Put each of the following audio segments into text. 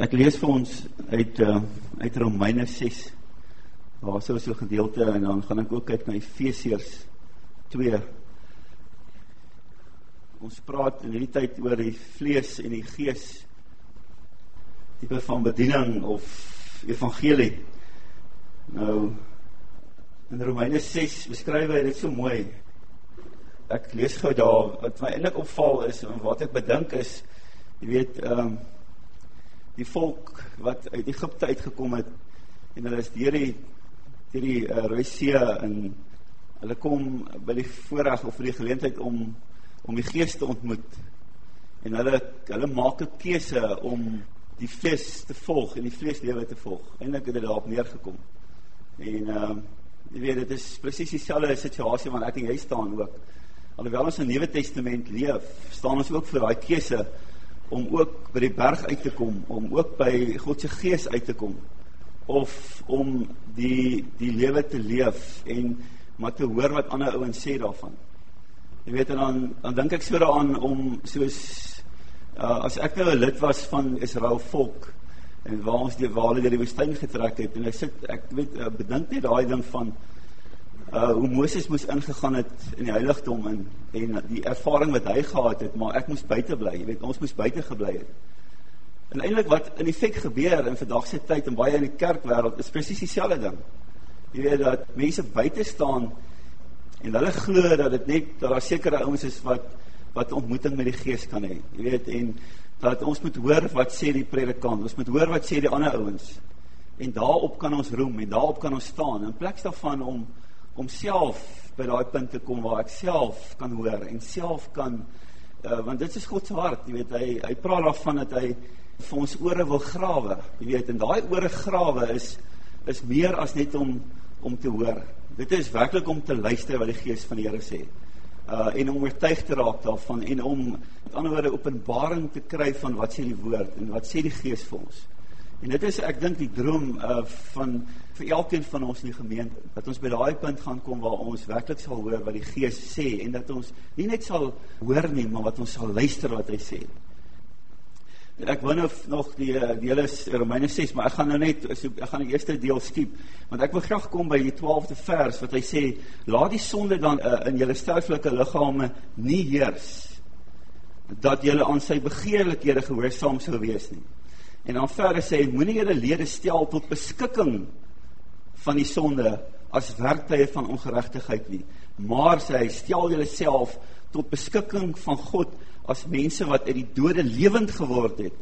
Ek lees vir ons uit uh, uit Romeine 6. Daar sou so 'n gedeelte en dan gaan ek ook kyk na Efesiërs 2. Ons praat in hierdie tyd oor die vlees en die gees tipe van bediening of evangelie. Nou in Romeine 6 beskryf hy dit so mooi. Ek lees gou daar wat my eintlik opval is en wat ek bedink is, jy weet, ehm um, die volk wat uit Egypte uitgekom het en hulle is deur die deur die uh, Rooi See en hulle kom by die voorreg of vir die geleentheid om om die Gees te ontmoet. En hulle hulle maak 'n keuse om die vlees te volg en die vleeslewe te volg. Eindelik het dit daarop neergekom. En ehm uh, jy weet dit is presies dieselfde situasie waarin ek en jy staan ook. Alhoewel ons in die Nuwe Testament leef, staan ons ook vir daai keuse om ook by die berg uit te kom, om ook by God se gees uit te kom of om die die lewe te leef en maar te hoor wat ander ouens sê daarvan. Jy weet en dan dan dink ek so daaraan om soos uh, as ek nou 'n lid was van Israel volk en waar ons die wale deur die woestyn getrek het en ek sit ek weet uh, bedink net daai ding van uh hoe Moses moes ingegaan het in die heiligdom en en die ervaring wat hy gehad het, maar ek moes buite bly. Jy weet, ons moes buite gebly het. En eintlik wat in effek gebeur in vandag se tyd en baie in die kerkwêreld is presies dieselfde ding. Jy weet dat mense buite staan en hulle glo dat dit net dat daar sekere ouens is wat wat ontmoeting met die Gees kan hê. Jy weet en dat ons moet hoor wat sê die predikant, ons moet hoor wat sê die ander ouens. En daarop kan ons roem en daarop kan ons staan in plaas daarvan om om self by daai punt te kom waar ek self kan hoor en self kan uh, want dit is God se hart, jy weet hy hy praat daarvan dat hy vir ons ore wil grawe. Jy weet en daai ore grawe is is meer as net om om te hoor. Dit is werklik om te luister wat die Gees van die Here sê. Uh en om oortuig te raak daarvan en om met ander woorde openbaring te kry van wat sê die woord en wat sê die Gees vir ons. En dit is ek dink die droom uh van vir elkeen van ons in die gemeente dat ons by daai punt gaan kom waar ons werklik sal hoor wat die Gees sê en dat ons nie net sal hoor nie, maar wat ons sal luister wat hy sê. Ek wou nou nog die die hele Romeine 6, maar ek gaan nou net ek gaan die eerste deel skiep want ek wil graag kom by die 12de vers wat hy sê laat die sonde dan uh, in julle sterflike liggame nie heers dat julle aan sy begeerlikhede gehoorsaam sou wees nie. En dan verder sê moenie julle lede stel tot beskikking van die sonde as werktuie van ongeregtigheid nie, maar sê hy stel julleself tot beskikking van God as mense wat uit die dode lewend geword het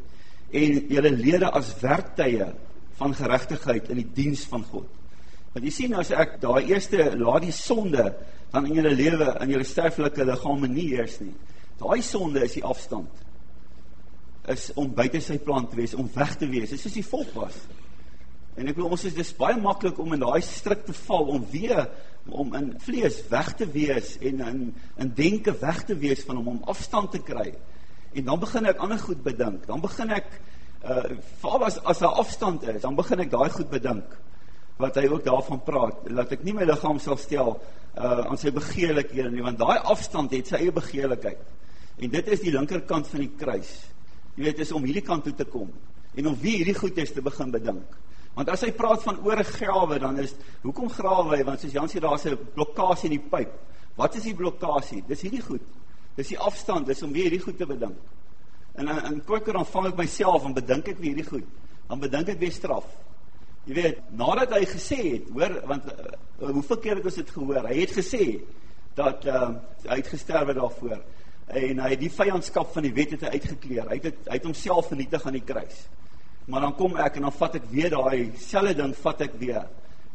en julle lede as werktuie van geregtigheid in die diens van God. Want jy sien as ek daai eerste laat die sonde dan in julle lewe in julle sterflike liggame nie heers nie. Daai sonde is die afstand is om buite sy plan te wees, om weg te wees. Dis soos die volk was. En ek glo ons is dis baie maklik om in daai stryk te val om weer om in vlees weg te wees en in in denke weg te wees van hom om afstand te kry. En dan begin ek ander goed bedink. Dan begin ek uh veral as as daar afstand is, dan begin ek daai goed bedink wat hy ook daarvan praat, dat ek nie my liggaam sal stel uh aan sy begeerlikhede nie, want daai afstand het sy eie begeerlikheid. En dit is die linkerkant van die kruis jy weet, is om hierdie kant toe te kom en om wie hierdie goed is te begin bedink. Want as hy praat van ore grawe, dan is hoekom grawe hy? Want soos Jan sê daar's 'n blokkade in die pyp. Wat is die blokkade? Dis hierdie goed. Dis die afstand, dis om wie hierdie goed te bedink. En in kwikker dan vang ek myself en bedink ek wie hierdie goed. Dan bedink ek weer straf. Jy weet, nadat hy gesê het, hoor, want uh, hoeveel keer het ons dit gehoor? Hy het gesê dat uh, hy het gesterwe daarvoor en hy het die vyandskap van die wet het hy uitgekleer. Hy het hy het homself vernietig aan die kruis. Maar dan kom ek en dan vat ek weer daai selfde ding vat ek weer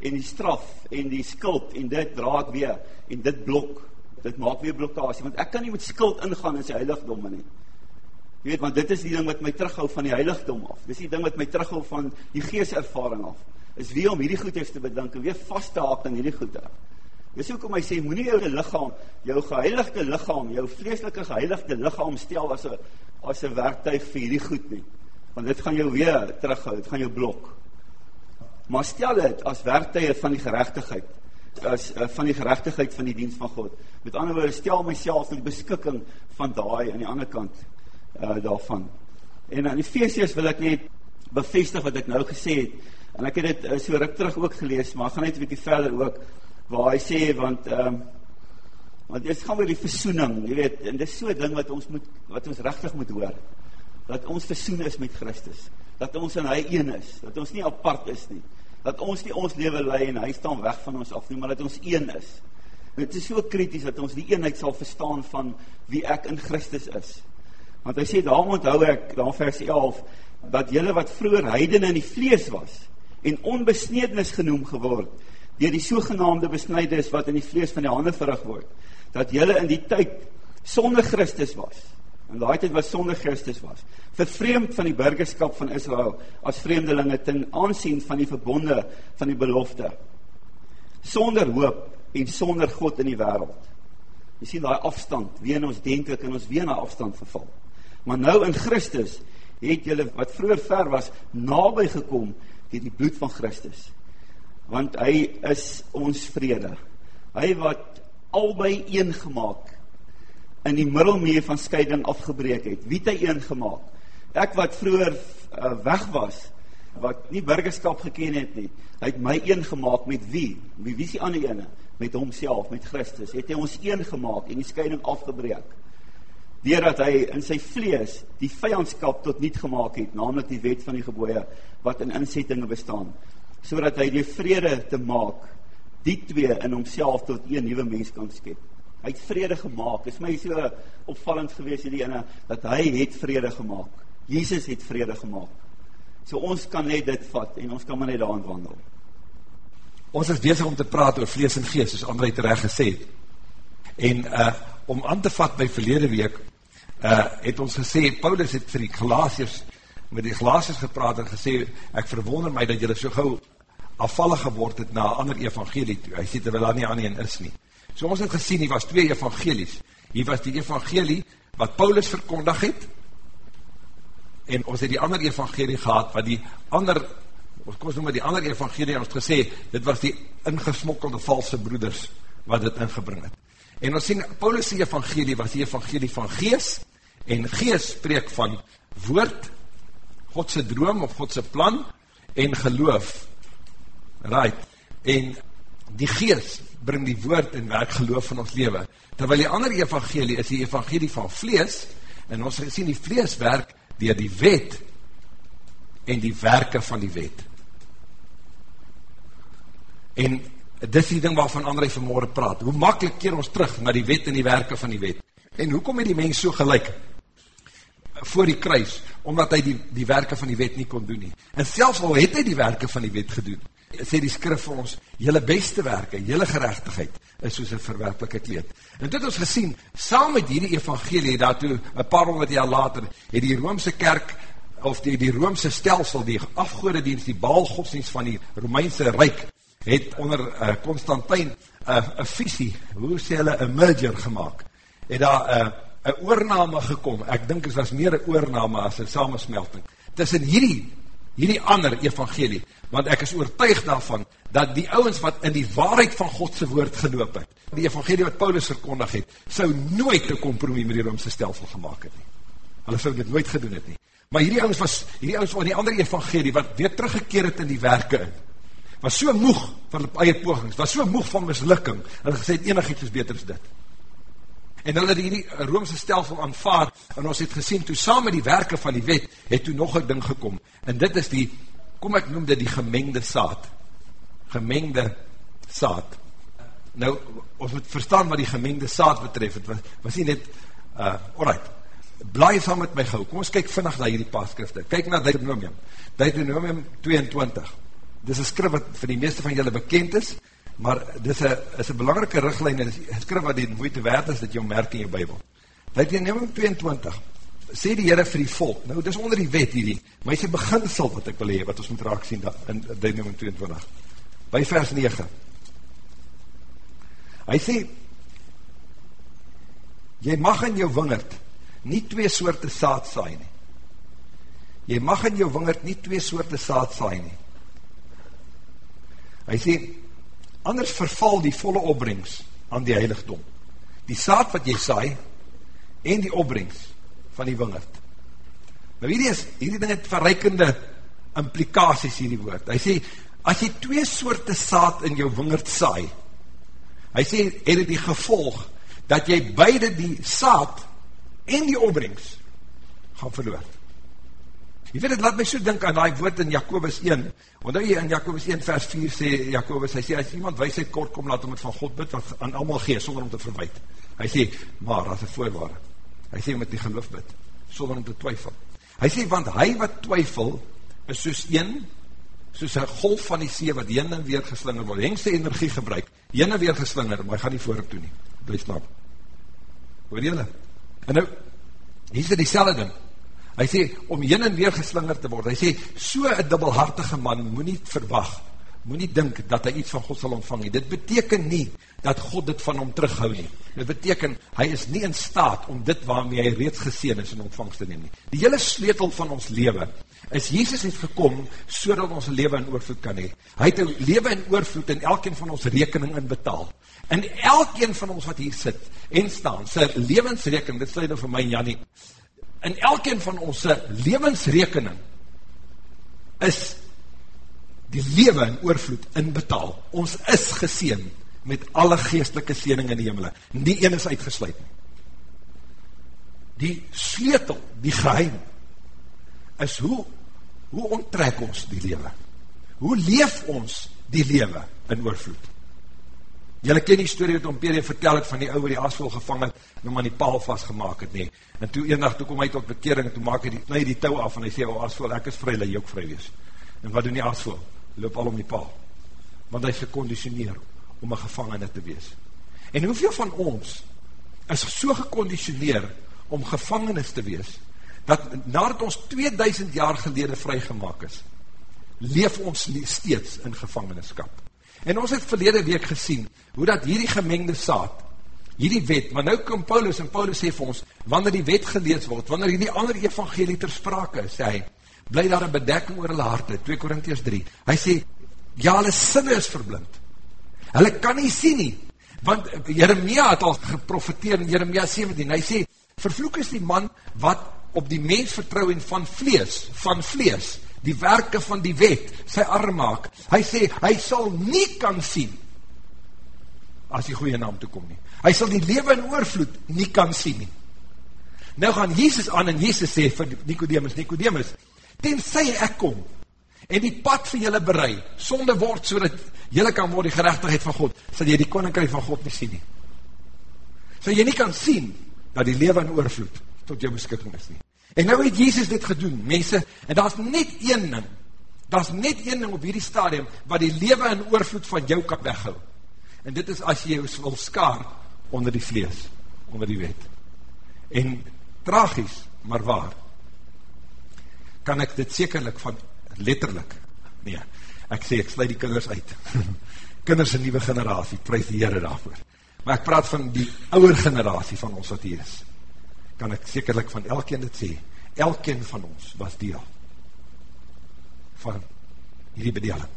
en die straf en die skuld en dit dra ek weer en dit blok. Dit maak weer blokkade want ek kan nie met skuld ingaan in sy heiligdom nie. Jy weet want dit is die ding wat my terughou van die heiligdom af. Dis die ding wat my terughou van die geeservaring af. Is wie om hierdie goedes te bedink en weer vas te haak aan hierdie goedes. Dis hoekom hy sê moenie jou liggaam, jou geheiligde liggaam, jou vleeslike geheiligde liggaam stel as 'n as 'n werktuig vir hierdie goed nie. Want dit gaan jou weer terughou, dit gaan jou blok. Maar stel dit as werktuie van die geregtigheid, as uh, van die geregtigheid van die diens van God. Met ander woorde, stel myself tot beskikking van daai aan die ander kant uh daarvan. En aan Efesiërs wil ek net bevestig wat ek nou gesê het. En ek het dit uh, so ruk terug ook gelees, maar gaan net 'n bietjie verder ook waar hy sê want ehm um, want dit gaan oor die versoening, jy weet, en dis so 'n ding wat ons moet wat ons regtig moet hoor. Dat ons versoen is met Christus. Dat ons in hy een is, dat ons nie apart is nie. Dat ons nie ons lewe lei en hy staan weg van ons af nie, maar dat ons een is. Dit is so krities dat ons die eenheid sal verstaan van wie ek in Christus is. Want hy sê daarom onthou ek daar vers 11 dat julle wat vroeër heidene in die vlees was en onbesnedenis genoem geword deur die sogenaamde besnydenis wat in die vlees van die hande verrig word dat julle in die tyd sonder Christus was. En daai tyd was sonder Christus was vervreemd van die burgerskap van Israel as vreemdelinge ten aansien van die verbonde van die belofte. Sonder hoop en sonder God in die wêreld. Jy sien daai afstand wie in ons denklik en ons weer na afstand verval. Maar nou in Christus het julle wat vroeër ver was naby gekom deur die bloed van Christus. Want hy is ons vrede. Hy wat albei een gemaak in die middelmuur van skeiding afgebreek het. Wie het hy een gemaak? Ek wat vroeër uh, weg was, wat nie burgerskap geken het nie. Hy het my een gemaak met wie? Wie wie is die ander ene? Met homself, met Christus. Het hy ons een gemaak en die skeiding afgebreek deurdat hy in sy vlees die vyandskap tot niet gemaak het, naamlik die wet van die gebooie wat in insettinge bestaan, sodat hy die vrede te maak, die twee in homself tot een nuwe mens kan skep. Hy het vrede gemaak. Is my so opvallend geweest hierdie ene dat hy het vrede gemaak. Jesus het vrede gemaak. So ons kan net dit vat en ons kan maar net daarin wandel. Ons is besig om te praat oor vlees en gees, soos André terecht gesê het. En uh, om aan te vat by verlede week, uh, het ons gesê, Paulus het vir die Galatiërs, met die Galatiërs gepraat en gesê, ek verwonder my dat julle so gauw afvallig geword het na ander evangelie toe. Hy sê, terwyl daar nie aan een is nie. So ons het gesien, hier was twee evangelies. Hier was die evangelie wat Paulus verkondig het, en ons het die ander evangelie gehad, wat die ander, ons kom ons noem die ander evangelie, ons het gesê, dit was die ingesmokkelde valse broeders, wat dit ingebring het. En ons sien, Paulus' evangelie was die evangelie van gees, En gees spreek van woord, Godse droom of Godse plan, en geloof. Right. En die gees bring die woord en werk geloof van ons leven. Terwyl die ander evangelie is die evangelie van vlees, en ons sien die vlees werk dier die wet en die werke van die wet. En dis die ding waarvan André vanmorgen praat. Hoe makkelijk keer ons terug na die wet en die werke van die wet? En hoekom het die mens so gelijk? voor die kruis, omdat hy die, die werke van die wet nie kon doen nie. En selfs al het hy die werke van die wet gedoen, sê die skrif vir ons, jylle beste werke, jylle gerechtigheid, is soos een verwerpelike kleed. En dit ons gesien, saam met hierdie evangelie, daartoe, een paar honderd jaar later, het die Roomse kerk, of die, die Roomse stelsel, die afgoede dienst, die baalgodsdienst van die Romeinse Rijk, het onder uh, Constantijn eh, een uh, visie, hoe sê hulle, een merger gemaakt, het daar uh, een oorname gekom, ek dink het was meer een oorname as een samensmelting, tussen hierdie, hierdie ander evangelie, want ek is oortuig daarvan, dat die ouwens wat in die waarheid van Godse woord geloop het, die evangelie wat Paulus verkondig het, sou nooit een kompromie met die Roomse stelsel gemaakt het nie. Hulle sou dit nooit gedoen het nie. Maar hierdie ouwens was, hierdie ouwens van die ander evangelie, wat weer teruggekeer het in die werke in, was so moeg van die eie pogings, was so moeg van mislukking, en gesê het enig iets is beter as dit en hulle die, die Roomse stelsel aanvaard, en ons het gesien, toe saam met die werke van die wet, het toe nog een ding gekom, en dit is die, kom ek noem dit die gemengde saad, gemengde saad, nou, ons moet verstaan wat die gemengde saad betref, het was, was nie net, uh, alright, blaai saam met my gauw, kom ons kyk vinnig na hierdie paasskrifte, kyk na Deuteronomium, Deuteronomium 22, dit is een skrif wat vir die meeste van julle bekend is, maar dit is een belangrike richtlijn en skrif wat die moeite waard is dat jy merk in jou bybel. Deuteronomium 22 sê die Heere vir die volk, nou dit is onder die wet hierdie, maar hy sê beginsel wat ek wil hee, wat ons moet raak sien in Deuteronomium 22, by vers 9. Hy sê, jy mag in jou wingerd nie twee soorte saad saai nie. Jy mag in jou wingerd nie twee soorte saad saai nie. Hy sê, anders verval die volle opbrengst aan die heiligdom. Die saad wat jy saai, en die opbrengst van die wingerd. Nou hierdie is, hierdie ding het verreikende implikaties hierdie woord. Hy sê, as jy twee soorte saad in jou wingerd saai, hy sê, het het die gevolg, dat jy beide die saad en die opbrengs gaan verloor. Jy weet, het laat my so dink aan die woord in Jacobus 1, want hy in Jacobus 1 vers 4 sê, Jacobus, hy sê, as iemand wijsheid kort kom, laat hom het van God bid, wat aan allemaal gees, sonder om te verwijt. Hy sê, maar, as een voorwaarde, hy sê, met die geloof bid, sonder om te twyfel. Hy sê, want hy wat twyfel, is soos een, soos een golf van die see, wat heen en weer geslinger word, hengste energie gebruik, heen en weer geslinger, maar hy gaan nie voorop toe nie, bly snap. Hoor jylle? En nou, hier is dit die selle ding, hy sê, om heen en weer geslinger te word, hy sê, so een dubbelhartige man, moet nie verwacht, moet nie dink dat hy iets van God sal ontvang nie. Dit beteken nie dat God dit van hom terughou nie. Dit beteken, hy is nie in staat om dit waarmee hy reeds geseen is in ontvangst te neem nie. Die hele sleutel van ons leven is, Jezus het gekom so dat ons leven in oorvloed kan hee. Hy het een leven in oorvloed en elkeen van ons rekening in betaal. En elkeen van ons wat hier sit en staan, sy levensrekening, dit sluit nou vir my Jannie, en elkeen van ons levensrekening is die lewe in oorvloed inbetaal. Ons is geseen met alle geestelike seening in die hemel. Die een is uitgesluit. Die sleutel, die geheim, is hoe, hoe onttrek ons die lewe? Hoe leef ons die lewe in oorvloed? Julle ken die story wat Ompere vertel het van die ouwe die asvol gevang het en om aan die paal vastgemaak het nie. En toe een dag toe kom hy tot bekering en toe maak hy die, nee, die touw af en hy sê, o asvol, ek is vry, jy ook vry wees. En wat doen die asvol? Loop al om die paal. Want hy is geconditioneer om een gevangene te wees. En hoeveel van ons is so geconditioneer om gevangenis te wees, dat nadat ons 2000 jaar gelede vrygemaak is, leef ons steeds in gevangenskap. En ons het verlede week gesien, hoe dat hierdie gemengde saad, hierdie wet, maar nou kom Paulus, en Paulus sê vir ons, wanneer die wet gelees word, wanneer hierdie ander evangelie ter sprake is, sê hy, bly daar een bedekking oor hulle harte, 2 Korinties 3, hy sê, ja, hulle sinne is verblind, hulle kan nie sien nie, want Jeremia het al geprofiteer in Jeremia 17, hy sê, vervloek is die man, wat op die mens vertrouw en van vlees, van vlees, die werke van die wet, sy arm maak, hy sê, hy sal nie kan sien, as die goeie naam toekom nie, hy sal die lewe in oorvloed nie kan sien nie, nou gaan Jesus aan en Jesus sê vir Nicodemus, Nicodemus, tenzij ek kom, en die pad vir julle berei, sonde word, so dat julle kan word die gerechtigheid van God, sal jy die koninkrijk van God nie sien nie, sal jy nie kan sien, dat die lewe in oorvloed, tot jou beskikking is nie, En nou het Jezus dit gedoen, mense, en daar is net een ding, daar is net een ding op hierdie stadium, wat die lewe en oorvloed van jou kan weghou. En dit is as jy jou wil skaar onder die vlees, onder die wet. En tragies, maar waar, kan ek dit sekerlik van, letterlik, nee, ek sê, ek sluit die kinders uit. kinders in nieuwe generatie, prijs die Heere daarvoor. Maar ek praat van die ouwe generatie van ons wat hier is kan ek sekerlik van elkeen dit sê, elkeen van ons was deel van hierdie bedeling.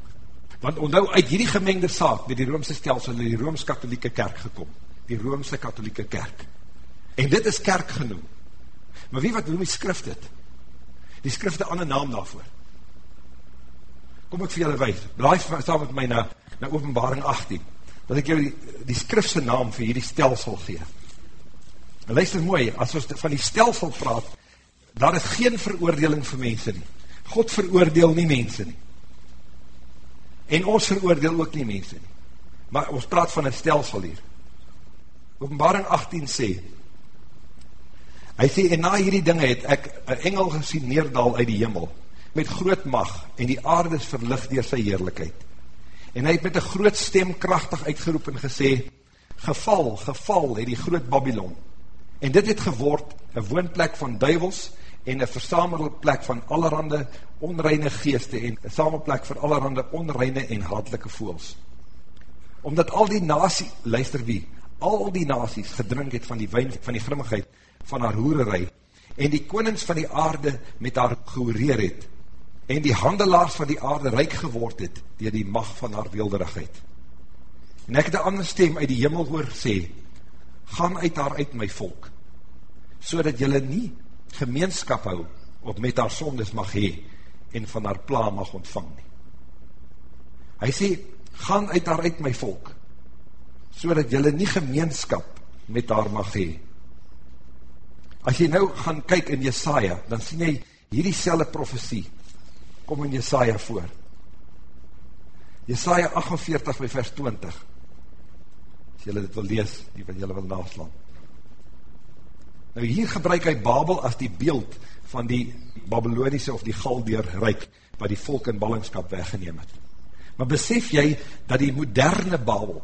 Want onthou uit hierdie gemengde saak met die Roomse stelsel in die Rooms-Katholieke kerk gekom, die Roomse Katholieke kerk. En dit is kerk genoem. Maar wie wat noem die skrif dit? Die skrif die ander naam daarvoor. Kom ek vir julle wees, blaai saam met my na, na openbaring 18, dat ek jou die, die skrifse naam vir hierdie stelsel geef. Luister mooi, as ons van die stelsel praat, daar is geen veroordeling vir mense nie. God veroordeel nie mense nie. En ons veroordeel ook nie mense nie. Maar ons praat van een stelsel hier. Openbaring 18 sê, hy sê, en na hierdie dinge het ek een engel gesien neerdal uit die hemel, met groot mag, en die aarde is verlicht door sy heerlijkheid. En hy het met een groot stem krachtig uitgeroep en gesê, geval, geval, het die groot Babylon, En dit het geword een woonplek van duivels en een versamelplek van allerhande onreine geeste en een samelplek vir allerhande onreine en hartelike voels. Omdat al die nasie, luister wie, al die nasies gedrink het van die wijn van die grimmigheid van haar hoererij en die konings van die aarde met haar gehoreer het en die handelaars van die aarde rijk geword het dier die macht van haar weelderigheid. En ek het een ander stem uit die hemel hoor sê, gaan uit haar uit my volk, so dat jylle nie gemeenskap hou, of met haar sondes mag hee, en van haar pla mag ontvang nie. Hy sê, gaan uit haar uit my volk, so dat jylle nie gemeenskap met haar mag hee. As jy nou gaan kyk in Jesaja, dan sien jy hierdie selle profesie, kom in Jesaja voor. Jesaja 48 by vers 20, as jylle dit wil lees, die wat jylle wil naslaan. Nou hier gebruik hy Babel as die beeld van die Babyloniese of die Galdeer Rijk, wat die volk in ballingskap weggeneem het. Maar besef jy, dat die moderne Babel,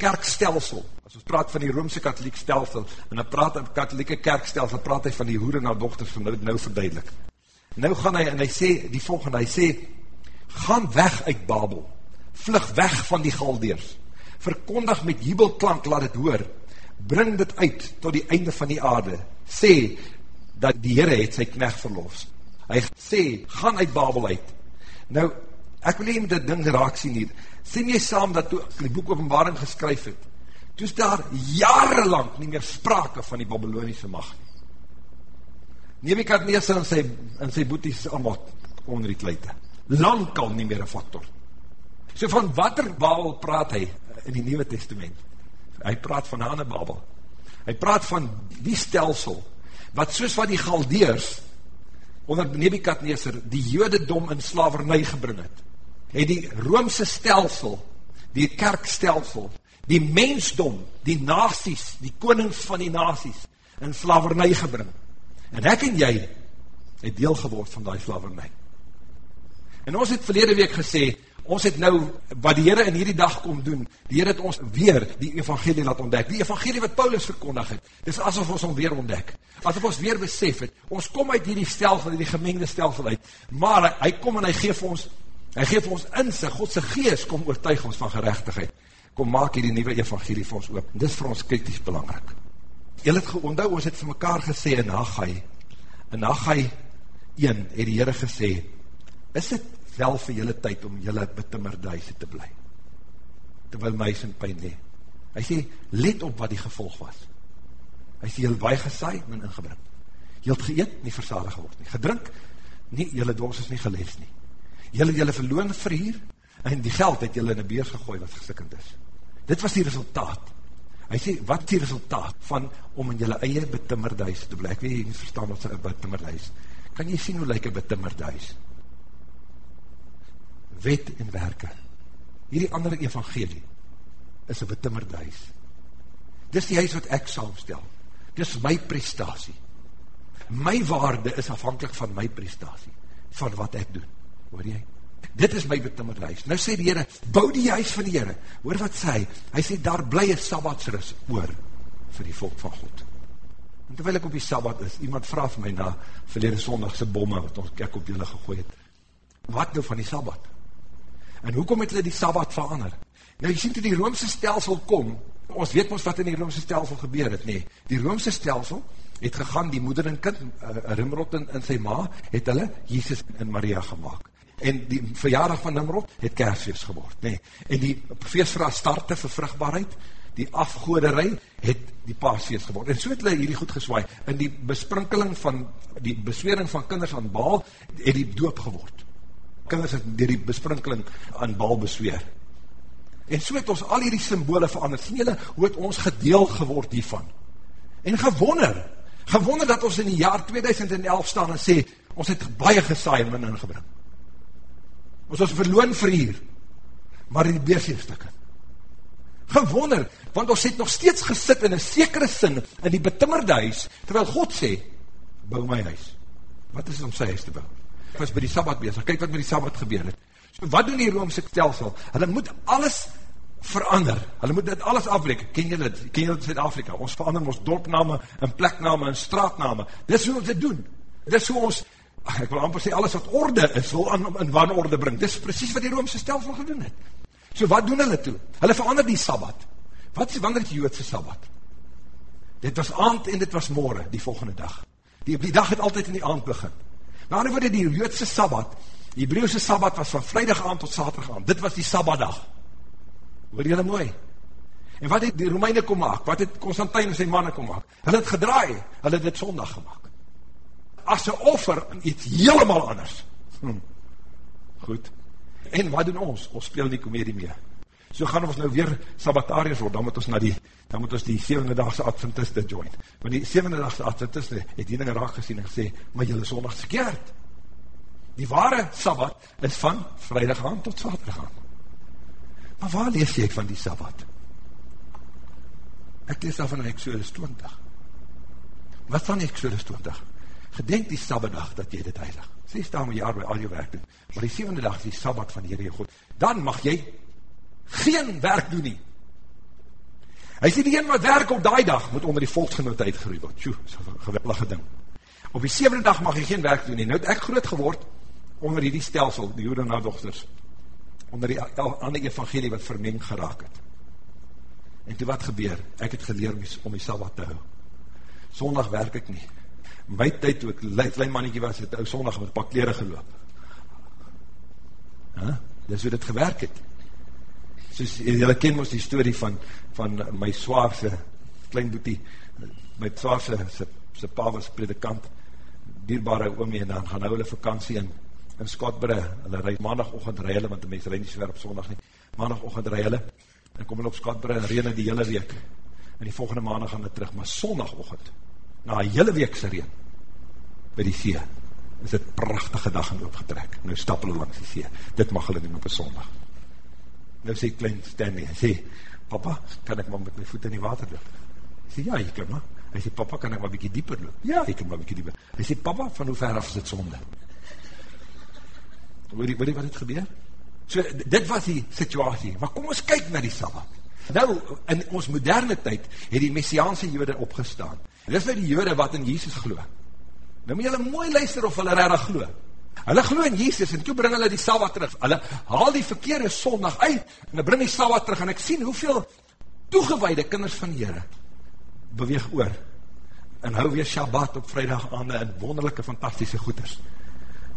kerkstelsel, as ons praat van die Roomse katholiek stelsel, en dan praat hy katholieke kerkstelsel, praat hy van die hoere na dochters, van nou, nou verduidelik. Nou gaan hy, en hy sê, die volgende, hy sê, gaan weg uit Babel, vlug weg van die Galdeers, verkondig met jubelklank, laat het hoor, bring dit uit tot die einde van die aarde, sê, dat die Heere het sy knecht verloofs. Hy sê, gaan uit Babel uit. Nou, ek wil nie met dit ding raak sien hier. Sien jy saam dat toe die boek openbaring geskryf het, toe is daar jarenlang nie meer sprake van die Babyloniese macht. Nebekadneser en sy, en sy boeties allemaal onder die kleite. Lang al nie meer een factor. So van wat er Babel praat hy in die Nieuwe Testament? Hy praat van Hane Babel. Hy praat van die stelsel, wat soos wat die Galdeers onder Nebekadneser die jodedom in slavernij gebring het, het die Roomse stelsel, die kerkstelsel, die mensdom, die nazies, die konings van die nazies, in slavernij gebring. En ek en jy het deel geword van die slavernij. En ons het verlede week gesê, ons het nou, wat die Heere in hierdie dag kom doen, die Heere het ons weer die evangelie laat ontdek, die evangelie wat Paulus verkondig het, dis asof ons om weer ontdek, asof ons weer besef het, ons kom uit hierdie stelsel, die gemengde stelsel uit, maar hy kom en hy geef ons, hy geef ons in sy, Godse geest kom oortuig ons van gerechtigheid, kom maak hierdie nieuwe evangelie vir ons oop, dis vir ons kritisch belangrijk. Jy het geonthou, ons het vir mekaar gesê in Haggai, in Haggai 1 het die Heere gesê, is dit wel vir julle tyd om julle betimmerde huise te bly. Terwyl my sin pijn lee. Hy sê, let op wat die gevolg was. Hy sê, julle waai gesaai en ingebring. Julle het geëet, nie versadig geword nie. Gedrink, nie, julle dors is nie gelees nie. Julle julle verloon verhier, en die geld het julle in die beers gegooi wat gesikkend is. Dit was die resultaat. Hy sê, wat is die resultaat van om in julle eie betimmerde huis te bly? Ek weet jy nie verstaan wat sy betimmerde huis. Kan jy sien hoe lyk een betimmerde huis? Wet en werke. Hierdie andere evangelie is een betimmerde huis. Dis die huis wat ek saamstel. Dis my prestatie. My waarde is afhankelijk van my prestatie, van wat ek doen. Hoor jy? Dit is my betimmerde huis. Nou sê die Heere, bou die huis van die Heere. Hoor wat sê hy? Hy sê, daar bly een sabbatsris oor vir die volk van God. En terwijl ek op die sabbat is, iemand vraag my na verlede sondagse bomme, wat ons kerk op julle gegooi het. Wat nou van die sabbat? En hoekom het hulle die Sabbat verander? Nou, jy sien toe die Roomse stelsel kom, ons weet ons wat in die Roomse stelsel gebeur het, nee. Die Roomse stelsel het gegaan, die moeder en kind, uh, Rimrod en, en sy ma, het hulle Jesus en Maria gemaakt. En die verjaardag van Nimrod het kersfeest geword, nee. En die feest vir starte vir vrugbaarheid, die afgoderij, het die paasfeest geword. En so het hulle hierdie goed geswaai. In die besprinkeling van, die beswering van kinders aan baal, het die doop geword kinders het dier die besprinkeling aan bal besweer. En so het ons al hierdie symbole verander. Sien julle, hoe het ons gedeel geword hiervan? En gewonder, gewonder dat ons in die jaar 2011 staan en sê, ons het baie gesaai en min ingebring. Ons was verloon vir hier, maar die beersheefstukke. Gewonder, want ons het nog steeds gesit in een sekere sin in die betimmerde huis, terwyl God sê, bou my huis. Wat is om sy huis te bou? was by die Sabbat bezig, kyk wat met die Sabbat gebeur het. So wat doen die Roomse stelsel? Hulle moet alles verander, hulle moet dit alles aflek, ken jy dit, ken jy dit in Zuid-Afrika, ons verander ons dorpname, en plekname, en straatname, dit is hoe ons dit doen, dit is hoe ons, ek wil amper sê, alles wat orde is, wil aan, in wanorde bring, dit is precies wat die Roomse stelsel gedoen het. So wat doen hulle toe? Hulle verander die Sabbat. Wat is, wanneer is die Joodse Sabbat? Dit was aand en dit was morgen, die volgende dag. Die, die dag het altyd in die aand begin. Na ander woorde die Joodse Sabbat, die Hebreeuwse Sabbat was van vrijdag aan tot saterdag aan. Dit was die Sabbatdag. Hoor jylle mooi? En wat het die Romeine kom maak? Wat het Constantijn en sy manne kom maak? Hulle het gedraai, hulle het dit sondag gemaakt. As een offer, iets helemaal anders. Hm. Goed. En wat doen ons? Ons speel nie komedie mee. So gaan ons nou weer sabatariërs word, dan moet ons na die dan moet ons die sewende dagse adventiste join. Want die sewende dagse adventiste het die dinge raak gesien en gesê, maar julle sondag verkeerd. Die ware sabbat is van vrydag aan tot saterdag aan. Maar waar lees jy van die sabbat? Ek lees daarvan in Exodus 20. Wat van Exodus 20? Gedenk die sabbatdag dat jy dit heilig. Ses dae moet jy arbeid al jou werk doen. Maar die sewende dag is die sabbat van die jou God. Dan mag jy geen werk doen nie. Hy sê die een wat werk op die dag, moet onder die volksgenoot uitgeroei word. Tjoe, is een geweldige ding. Op die zevende dag mag hy geen werk doen nie. Nou het ek groot geword, onder die stelsel, die hoede na dochters, onder die ander evangelie wat vermeng geraak het. En toe wat gebeur? Ek het geleer om my sabbat te hou. Sondag werk ek nie. My tyd toe ek klein mannetjie was, het ou sondag met pak kleren geloop. Huh? Dis hoe dit gewerk het soos, jylle ken ons die story van, van my zwaarse, klein boetie, my zwaarse, sy, sy pa was predikant, dierbare oomie, en dan gaan nou hulle vakantie in, in Skotbre, hulle reis maandagochtend rij hulle, want die mens rij nie so ver op zondag nie, maandagochtend rij hulle, en kom hulle op Skotbre, en reen die hele week, en die volgende maandag gaan hulle terug, maar zondagochtend, na een hele weekse reen, by die see, is dit prachtige dag in opgetrek, nou stap hulle langs die see, dit mag hulle doen op een zondag, nou sê klein Stanley, sê, papa, kan ek maar met my voet in die water loop? Hy sê, ja, jy kan maar. Hy sê, papa, kan ek maar bykie dieper loop? Ja, jy kan maar bykie dieper. Hy sê, papa, van hoe ver af is dit sonde? Hoor jy, wat het gebeur? So, dit was die situasie, maar kom ons kyk na die Sabbat. Nou, in ons moderne tyd, het die Messiaanse jode opgestaan. Dit is nou die jode wat in Jesus geloof. Nou moet julle mooi luister of hulle redig geloof. Hulle glo in Jesus en toe bring hulle die Sabbat terug. Hulle haal die verkeerde Sondag uit en hulle bring die Sabbat terug en ek sien hoeveel toegewyde kinders van die Here beweeg oor en hou weer Sabbat op Vrydag aan en wonderlike fantastiese goeders.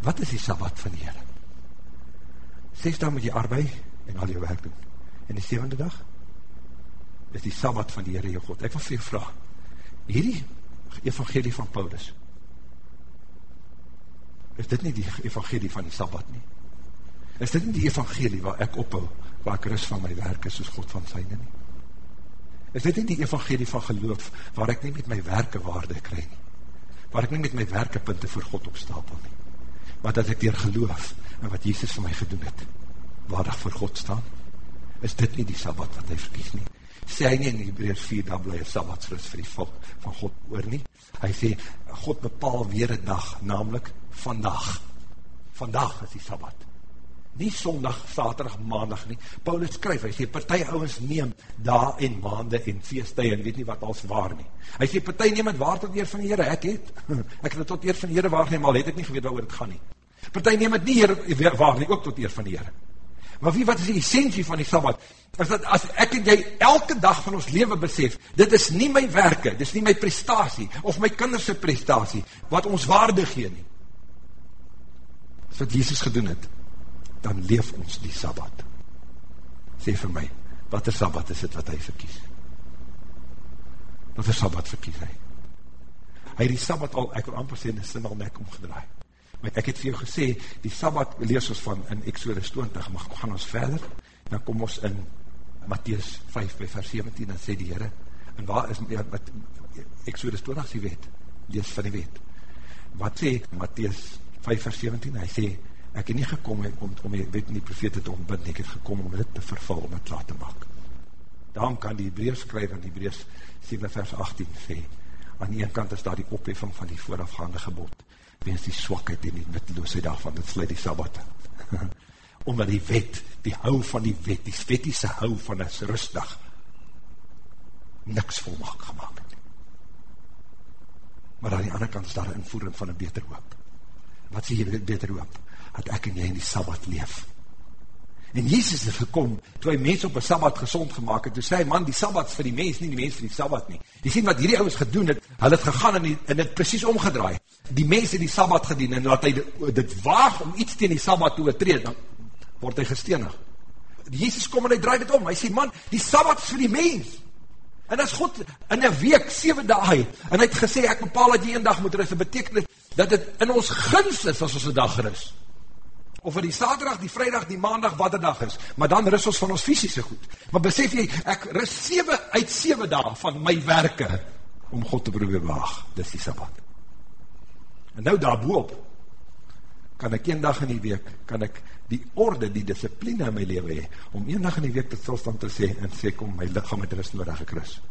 Wat is die Sabbat van die Here? Ses dae moet jy arbei en al jou werk doen. En die sewende dag is die Sabbat van die Here jou God. Ek wil vir jou vra. Hierdie evangelie van Paulus is dit nie die evangelie van die Sabbat nie? Is dit nie die evangelie waar ek ophou, waar ek rust van my werk is soos God van syne nie? Is dit nie die evangelie van geloof, waar ek nie met my werke waarde kry nie? Waar ek nie met my werkepunte voor God opstapel nie? Maar dat ek dier geloof en wat Jesus vir my gedoen het, waardig voor God staan? Is dit nie die Sabbat wat hy verkies nie? Sê hy nie in Hebreus 4, daar bly een Sabbatsrust vir die volk van God oor nie? Hy sê, God bepaal weer een dag, namelijk vandag. Vandag is die Sabbat. Nie sondag, saterdag, maandag nie. Paulus skryf, hy sê, partij ouwens neem da en maande en feestuie en weet nie wat als waar nie. Hy sê, partij neem het waar tot eer van die Heere, ek het. Ek het het tot eer van die Heere waar neem, al het ek nie geweet waar het gaan nie. Partij neem het nie hier waar nie, ook tot eer van die Heere. Maar wie, wat is die essentie van die Sabbat? Is dat as ek en jy elke dag van ons leven besef, dit is nie my werke, dit is nie my prestatie, of my kinderse prestatie, wat ons waarde gee nie as wat Jesus gedoen het, dan leef ons die Sabbat. Sê vir my, wat er Sabbat is het wat hy verkies? Wat er Sabbat verkies hy? Hy het die Sabbat al, ek wil amper sê, in die sin al nek omgedraai. Maar ek het vir jou gesê, die Sabbat lees ons van in Exodus 20, maar gaan ons verder, dan kom ons in Matthäus 5 by vers 17, dan sê die Heere, en waar is, ja, wat, Exodus 20 is die wet, lees van die wet. Wat sê Matthäus 5 vers 17, hy sê, ek het nie gekom om, om die wet en die profete te ontbind, ek het gekom om dit te vervul, om het laat te maak. Daarom kan die Hebreus skryf in Hebreus 7 vers 18 sê, aan die ene kant is daar die opheffing van die voorafgaande gebod, wees die swakheid en die witteloosheid daarvan, dit sluit die Sabbat. Omdat die wet, die hou van die wet, die wettiese hou van een rustdag, niks volmaak gemaakt het. Maar aan die andere kant is daar een invoering van een beter hoop wat sê jy beter hoop, dat ek en jy in die Sabbat leef. En Jesus is gekom, toe hy mens op een Sabbat gezond gemaakt het, toe sê hy, man, die Sabbat is vir die mens, nie die mens vir die Sabbat nie. Jy sien wat hierdie ouwens gedoen het, hy het gegaan en, die, en het precies omgedraai. Die mens het die Sabbat gedien, en laat hy dit, waag om iets tegen die Sabbat te treed, dan word hy gestenig. Jesus kom en hy draai dit om, hy sê, man, die Sabbat is vir die mens. En as God in een week, 7 daai, en hy het gesê, ek bepaal dat jy een dag moet rust, beteken dit, dat het in ons guns is as ons een dag rust. of het die saterdag, die vrijdag, die maandag, wat die dag is, maar dan rus ons van ons fysische goed. Maar besef jy, ek rus 7 uit 7 dagen van my werke, om God te probeer waag, dis die sabbat. En nou daarboop, kan ek een dag in die week, kan ek die orde, die discipline in my leven hee, om een dag in die week te stilstand te sê, en sê, kom, my lichaam met rust nodig ek rust.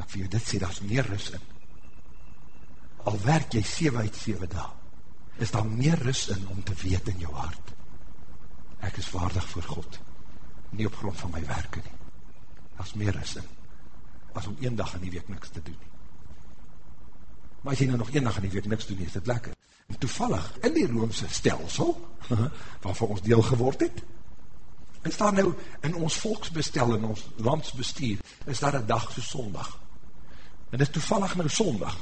Ek vir jou dit sê, daar is meer rust in. Al werk jy 7 uit 7 dag, is daar meer rust in om te weet in jou hart. Ek is waardig voor God, nie op grond van my werke nie. Daar is meer rust in, as om een dag in die week niks te doen nie. Maar as jy nou nog een dag in die week niks doen nie, is dit lekker. En toevallig, in die Roomse stelsel, waarvan ons deel geword het, is daar nou in ons volksbestel, in ons landsbestuur, is daar een dag so sondag. En dit is toevallig nou sondag,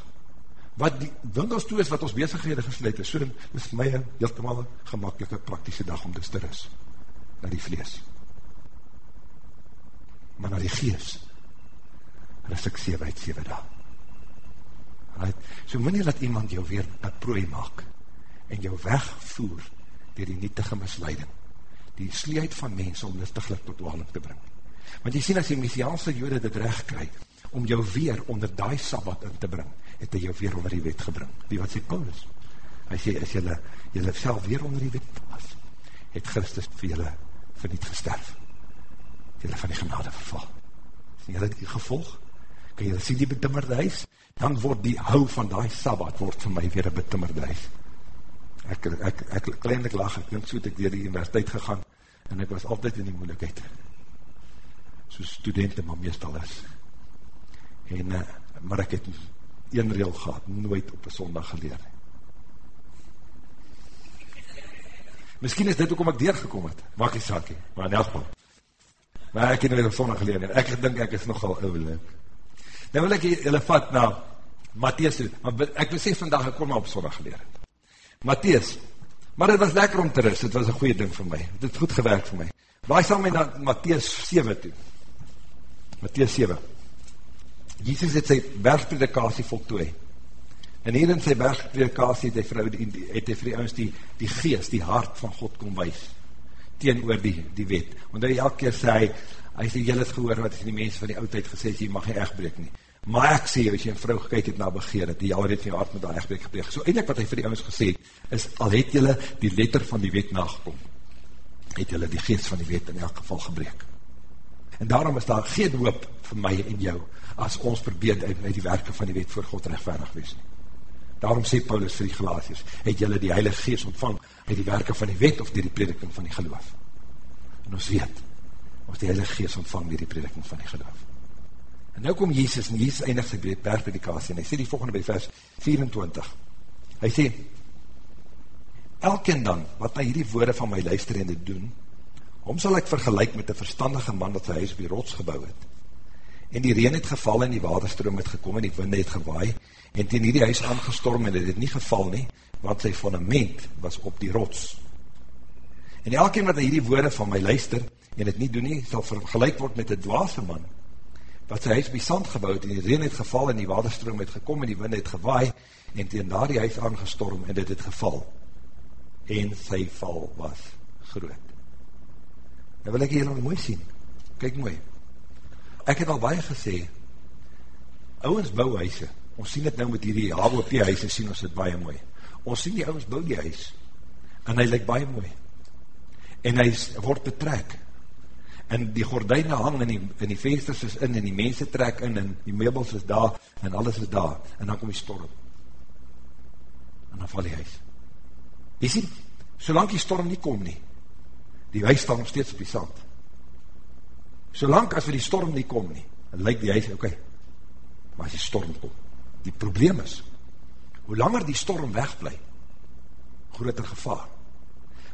wat die winkels toe is, wat ons bezighede gesluit is, so dit is my een heeltemaal gemakkelijke praktische dag om dis te ris, na die vlees. Maar na die gees, ris ek 7 uit 7 dag. Right? So moet nie dat iemand jou weer een prooi maak en jou wegvoer dier die nietige misleiding, die sleeheid van mense om listiglik tot waling te bring. Want jy sien as die messiaanse jode dit recht krijg, om jou weer onder die sabbat in te bring, het hy jou weer onder die wet gebring. Wie wat sê Paulus? Hy sê, as jylle, jylle self weer onder die wet was, het Christus vir jylle verniet gesterf. Jylle van die genade verval. Sien jylle die gevolg? Kan jylle sien die betimmerde huis? Dan word die hou van die sabbat, word vir my weer een betimmerde huis. Ek, ek, ek kleinlik lag, ek dink so het ek dier die universiteit gegaan, en ek was altyd in die moeilijkheid, so studenten maar meestal is. En, uh, maar ek het een reel gehad, nooit op een sondag geleer. Misschien is dit ook om ek deurgekom het, maak die saakie, maar in elk geval. Maar ek het nooit op sondag geleer, ek dink ek is nogal ouwelijk. Nou wil ek julle vat na Matthies toe, maar ek besef vandag, ek kon maar op sondag geleer het. Matthies, maar het was lekker om te rust, het was een goeie ding vir my, het het goed gewerkt vir my. Waar sal my na Matthies 7 toe? Matthies 7. Jesus het sy bergpredikasie voltooi. En hier in sy bergpredikasie het hy vir, die, het hy vir die ons die, die geest, die hart van God kom wees, teen oor die, die wet. Want hy elke keer sê hy, hy sê, jy het gehoor wat die mense van die oudheid gesê, jy mag nie echt breek nie. Maar ek sê, as jy een vrou gekyk het na begeer, die al het van jou hart met die echtbreek gebreek. So eindelijk wat hy vir die ouders gesê het, is, al het jylle die letter van die wet nagekom, het jylle die geest van die wet in elk geval gebreek. En daarom is daar geen hoop vir my en jou, as ons probeer uit, uit die werke van die wet voor God rechtvaardig wees nie. Daarom sê Paulus vir die Galatius, het jylle die heilige geest ontvang uit die werke van die wet of die, die prediking van die geloof. En ons weet, ons die heilige geest ontvang die, die prediking van die geloof. En nou kom Jezus, en Jezus eindig sy bergpredikasie, en hy sê die volgende by vers 24. Hy sê, Elkeen dan, wat na hierdie woorde van my luister en dit doen, hom sal ek vergelijk met een verstandige man dat sy huis op die rots gebouw het. En die reen het geval en die waterstroom het gekom en die winde het gewaai, en ten hierdie huis aangestorm en het het nie geval nie, want sy fundament was op die rots. En elkeen wat na hierdie woorde van my luister en het nie doen nie, sal vergelijk word met een dwaase man, wat sy huis by sand gebouw het, en die reen het geval, en die waterstroom het gekom, en die wind het gewaai, en teen daar die huis aangestorm, en dit het geval, en sy val was groot. Nou wil ek nog mooi sien, kyk mooi, ek het al baie gesê, ouwens bouw huise, ons sien het nou met die HOP huise, sien ons het baie mooi, ons sien die ouwens bouw die huis, en hy lyk baie mooi, en hy word betrek, en die gordijne hang, en die, en die vensters is in, en die mense trek in, en die meubels is daar, en alles is daar, en dan kom die storm. En dan val die huis. Jy sien, solang die storm nie kom nie, die huis staan nog steeds op die sand. Solang as vir die storm nie kom nie, dan lyk die huis, okay, maar as die storm kom, die probleem is, hoe langer die storm wegblij, groter gevaar.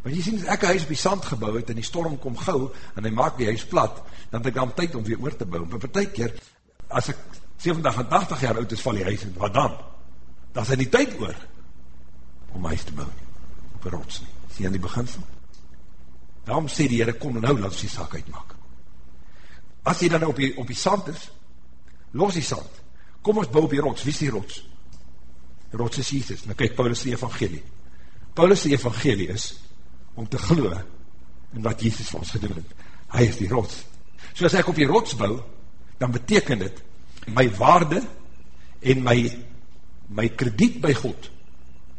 Want jy sien, as ek een huis op die sand gebouw het, en die storm kom gauw, en hy maak die huis plat, dan het ek dan tyd om weer oor te bouw. Maar per tyd keer, as ek 70 en 80 jaar oud is, val die huis, en wat dan? Dan is hy nie tyd oor, om my huis te bouw, op een rots nie. Sien aan die beginsel? Daarom sê die Heere, kom nou, laat ons die saak uitmaak. As jy dan op die, op die sand is, los die sand, kom ons bouw op die rots, wie is die rots? Die rots is Jesus, nou kyk Paulus die evangelie. Paulus die evangelie is, om te glo in wat Jesus vir ons gedoen het. Hy is die rots. So as ek op die rots bou, dan beteken dit my waarde en my my krediet by God,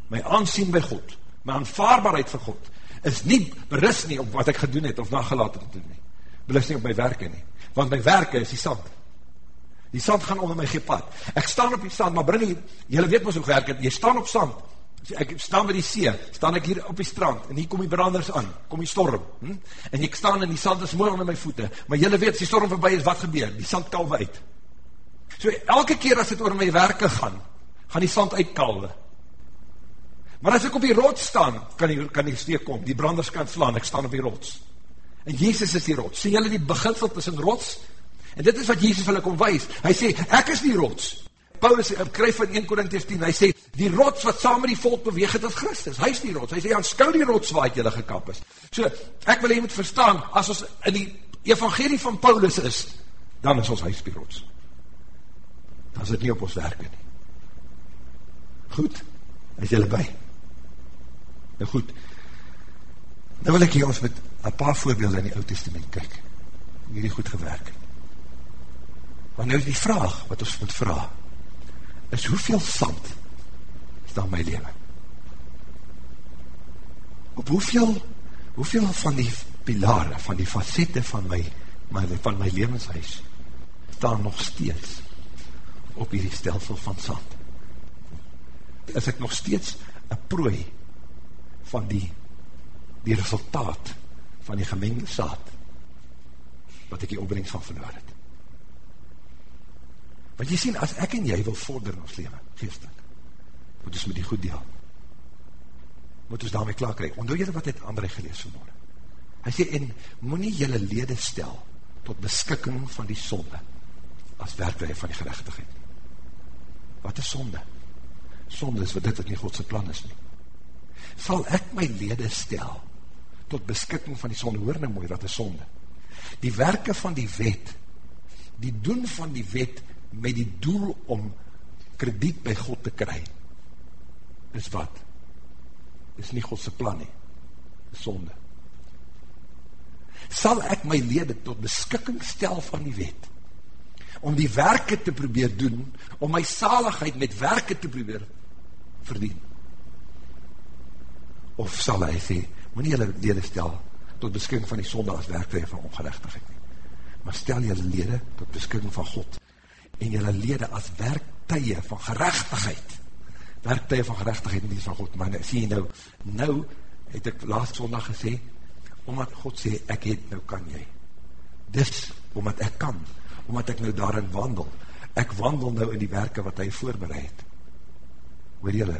my aansien by God, my aanvaarbaarheid vir God, is nie beris nie op wat ek gedoen het of nagelaat het te doen nie. Beris nie op my werke nie. Want my werke is die sand. Die sand gaan onder my gepad. Ek staan op die sand, maar bring nie, jylle weet ons hoe gewerk het, jy staan op sand, ek staan by die see, staan ek hier op die strand, en hier kom die branders aan, kom die storm, hm? en ek staan in die sand is mooi onder my voete, maar jylle weet, as die storm voorbij is, wat gebeur? Die sand kalwe uit. So elke keer as het oor my werke gaan, gaan die sand uitkalwe. Maar as ek op die rots staan, kan die, kan die steek kom, die branders kan slaan, ek staan op die rots. En Jezus is die rots. Sê jylle die beginsel tussen rots, en dit is wat Jezus wil ek omwijs. Hy sê, ek is die rots. Paulus kryf van 1 Korinties 10, hy sê, die rots wat saam met die volk beweeg het, is Christus. Hy is die rots. Hy sê, aanskou die rots waar jylle gekap is. So, ek wil jy moet verstaan, as ons in die evangelie van Paulus is, dan is ons huis die rots. Dan is dit nie op ons werke nie. Goed, is jylle by. Nou goed, nou wil ek hier ons met een paar voorbeelde in die oud testament kyk, hierdie goed gewerk. Want nou die vraag, wat ons moet vraag, is hoeveel sand is daar my leven? Op hoeveel, hoeveel van die pilare, van die facette van my, my van my levenshuis, staan nog steeds op hierdie stelsel van sand? Is ek nog steeds een prooi van die, die resultaat van die gemengde saad wat ek die opbrengst van verloor het. Want jy sien, as ek en jy wil vorder in ons leven, geestig, moet ons met die goed deel. Moet ons daarmee klaar krijg. Onthou jylle wat het André gelees vanmorgen. Hy sê, en moet nie jylle lede stel tot beskikking van die sonde as werkweie van die gerechtigheid. Wat is sonde? Sonde is wat dit wat nie Godse plan is nie sal ek my lede stel tot beskikking van die sonde. Hoor nou mooi, wat is sonde? Die werke van die wet, die doen van die wet met die doel om krediet by God te kry, is wat? Is nie Godse plan nie. Is sonde. Sal ek my lede tot beskikking stel van die wet, om die werke te probeer doen, om my saligheid met werke te probeer verdien of sal hy sê, moet nie jylle lede stel tot beskikking van die sonde as werktuig van ongerechtigheid nie, maar stel jylle lede tot beskikking van God, en jylle lede as werktuig van gerechtigheid, werktuig van gerechtigheid nie van God, maar nou, sê nou, nou het ek laatst zondag gesê, omdat God sê, ek het, nou kan jy, dis, omdat ek kan, omdat ek nou daarin wandel, ek wandel nou in die werke wat hy voorbereid, hoor jylle,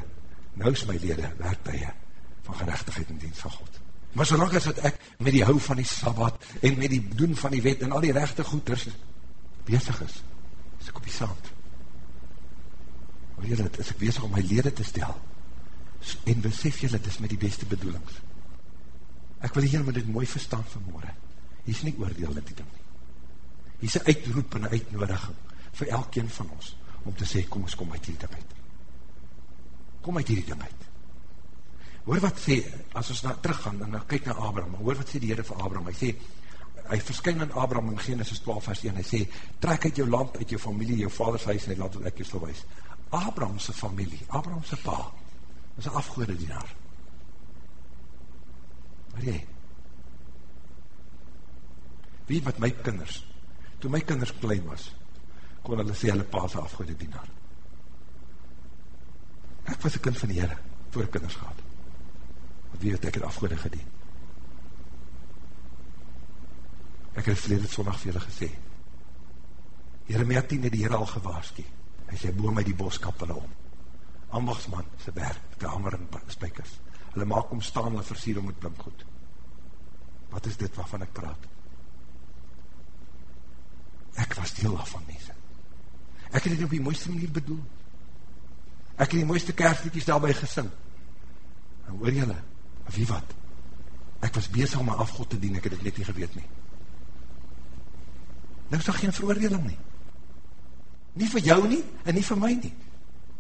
nou is my lede werktuig, van gerechtigheid in dienst van God. Maar solang as het ek met die hou van die Sabbat en met die doen van die wet en al die rechte goeders bezig is, is ek op die sand. Hoor jylle, is ek bezig om my lede te stel en besef jylle, dit is met die beste bedoelings. Ek wil hier met dit mooi verstaan vanmorgen. Hier is nie oordeel in die ding nie. Hier is een uitroep en uitnodiging vir elkeen van ons om te sê, kom ons kom uit hierdie ding uit. Kom uit hierdie ding uit hoor wat sê, as ons na, teruggaan, en nou kyk na Abraham, hoor wat sê die Heere vir Abraham, hy sê, hy verskyn aan Abraham in Genesis 12 vers 1, hy sê, trek uit jou land, uit jou familie, jou vaders huis, en die land wat ek jou sal wees. Abrahamse familie, Abrahamse pa, is een afgoede dienaar. Waar jy? Wie met my kinders, toe my kinders klein was, kon hulle sê, hulle pa is een afgoede dienaar. Ek was een kind van die Heere, voor ek kinders gehad wat wie het ek het afgoede gedien. Ek het verlede zondag vir julle gesê, Jeremia 10 het die Heer al gewaarski, hy sê, boor my die boskap hulle om, ambagsman, sy werk, die hamer en spijkers, hulle maak om staan, hulle versier om het blinkgoed, wat is dit waarvan ek praat? Ek was deel af van mense, ek het dit op die mooiste manier bedoel, ek het die mooiste kerstliedjes daarby gesing, en hoor jylle, wie wat? Ek was bezig om my afgod te dien, ek het dit net nie geweet nie. Nou is daar geen veroordeling nie. Nie vir jou nie, en nie vir my nie.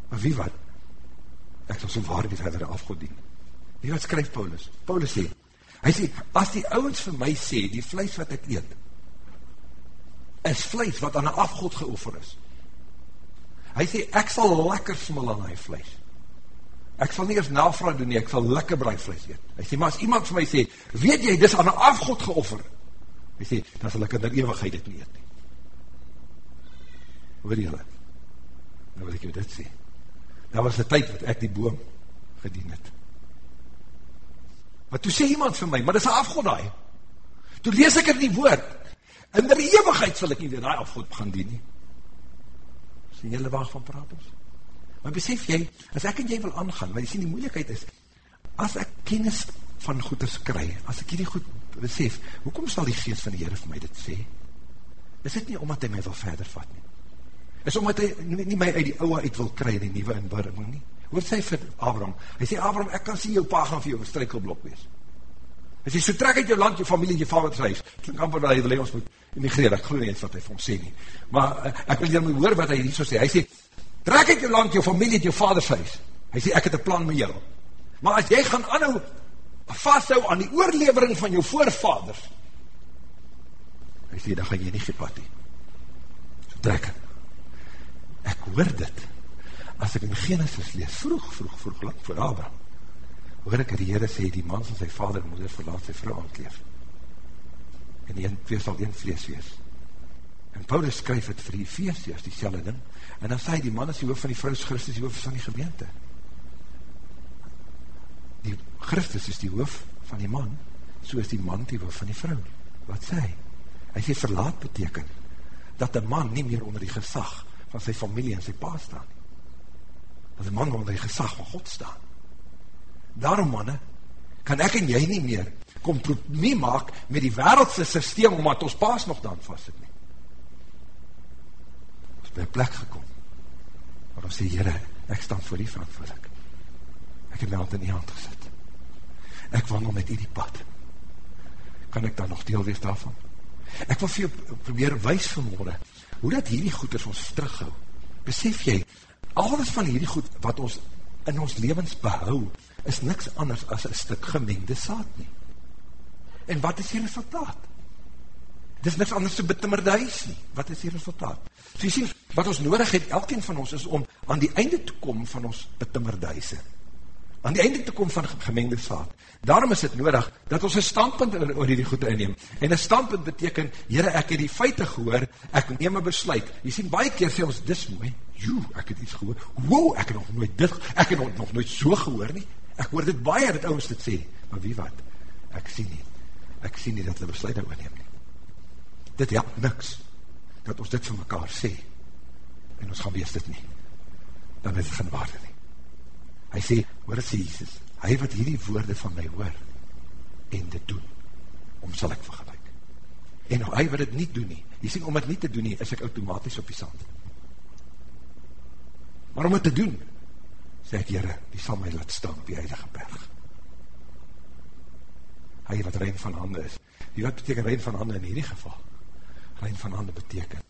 Maar wie wat? Ek sal so waar die verdere afgod dien. Wie wat skryf Paulus? Paulus sê, Hy sê, as die ouwens vir my sê, die vlees wat ek eet, is vlees wat aan een afgod geoefer is. Hy sê, ek sal lekker smil aan die vlees. Ek sal nie eens navraag doen nie, ek sal lekker braai vlees eet. Hy sê, maar as iemand vir my sê, weet jy, dis aan een afgod geoffer. Hy sê, dan sal ek in die eeuwigheid dit nie eet nie. Hoor jylle? Nou wil ek jou dit sê. Daar was een tyd wat ek die boom gedien het. Maar toe sê iemand vir my, maar dis een afgod daai. Toe lees ek in die woord, in die eeuwigheid sal ek nie weer die afgod gaan dien nie. Sien jylle waar van praat ons? Maar besef jy, as ek en jy wil aangaan, maar jy sien die moeilijkheid is, as ek kennis van goeders kry, as ek hierdie goed besef, hoekom sal die geest van die Heere vir my dit sê? Is dit nie omdat hy my wil verder vat nie? Is omdat hy nie, nie my uit die ouwe uit wil kry, die nieuwe inwording nie? Hoor sê vir Abraham, hy sê Abraham, ek kan sê jou pa gaan vir jou een strijkelblok wees. Hy sê, so trek uit jou land, jou familie, jou vader huis. Klink amper dat hy wil ons moet emigreer, ek geloof nie eens wat hy vir hom sê nie. Maar uh, ek wil jy moet hoor wat hy nie so sê. Hy sê, trek uit jou land, jou familie, jou vader huis. Hy sê, ek het een plan met jou. Maar as jy gaan anhou, vasthou aan die oorlevering van jou voorvaders, hy sê, dan gaan jy nie gepad nie. So trek. Ek hoor dit as ek in Genesis lees, vroeg, vroeg, vroeg, lang voor Abraham, hoor ek die Heere sê, die man sal sy vader en moeder verlaat sy vrou aankleef. En die twee sal een vlees wees. En Paulus skryf het vir die feest, die selle ding, en dan sê hy, die man is die hoof van die vrou, is Christus die hoof van die gemeente. Die Christus is die hoof van die man, so is die man die hoof van die vrou. Wat sê hy? Hy sê verlaat beteken, dat die man nie meer onder die gesag van sy familie en sy pa staan nie dat die man onder die gesag van God staan. Daarom manne, kan ek en jy nie meer kompromie maak met die wereldse systeem, omdat ons paas nog dan vast het nie. Ons by plek gekom, waar ons sê, Heere, ek staan voor die verantwoordelik. Ek het my hand in die hand gezet. Ek wandel met die pad. Kan ek dan nog deel wees daarvan? Ek wil vir jou probeer wees vanmorgen, hoe dat hierdie goeders ons terughou. Besef jy, alles van hierdie goed wat ons in ons levens behou, is niks anders as een stuk gemengde saad nie. En wat is die resultaat? Dit is niks anders so betimmerde huis nie. Wat is die resultaat? So jy sien, wat ons nodig het, elkeen van ons, is om aan die einde te kom van ons betimmerde huise. Aan die einde te kom van gemengde saad. Daarom is het nodig, dat ons een standpunt oor die goed inneem. En een standpunt beteken, Heere, ek het die feite gehoor, ek neem een besluit. Jy sien, baie keer sê ons, dis mooi, joe, ek het iets gehoor, wow, ek het nog nooit dit, ek het nog, nooit so gehoor nie, ek hoor dit baie, dat ouwens dit sê, maar wie wat, ek sien nie, ek sien nie dat hulle besluit nou neem nie, dit help niks, dat ons dit vir mekaar sê, en ons gaan wees dit nie, dan is het geen waarde nie, hy sê, hoor sê Jesus, hy wat hierdie woorde van my hoor, en dit doen, om sal ek vergelijk, en hy wat dit nie doen nie, jy sê, om het nie te doen nie, is ek automatisch op die sand, Maar om het te doen, sê ek, Heere, die sal my laat staan op die heilige berg. Hy wat rein van hande is. Die wat beteken rein van hande in hierdie geval? Rein van hande beteken,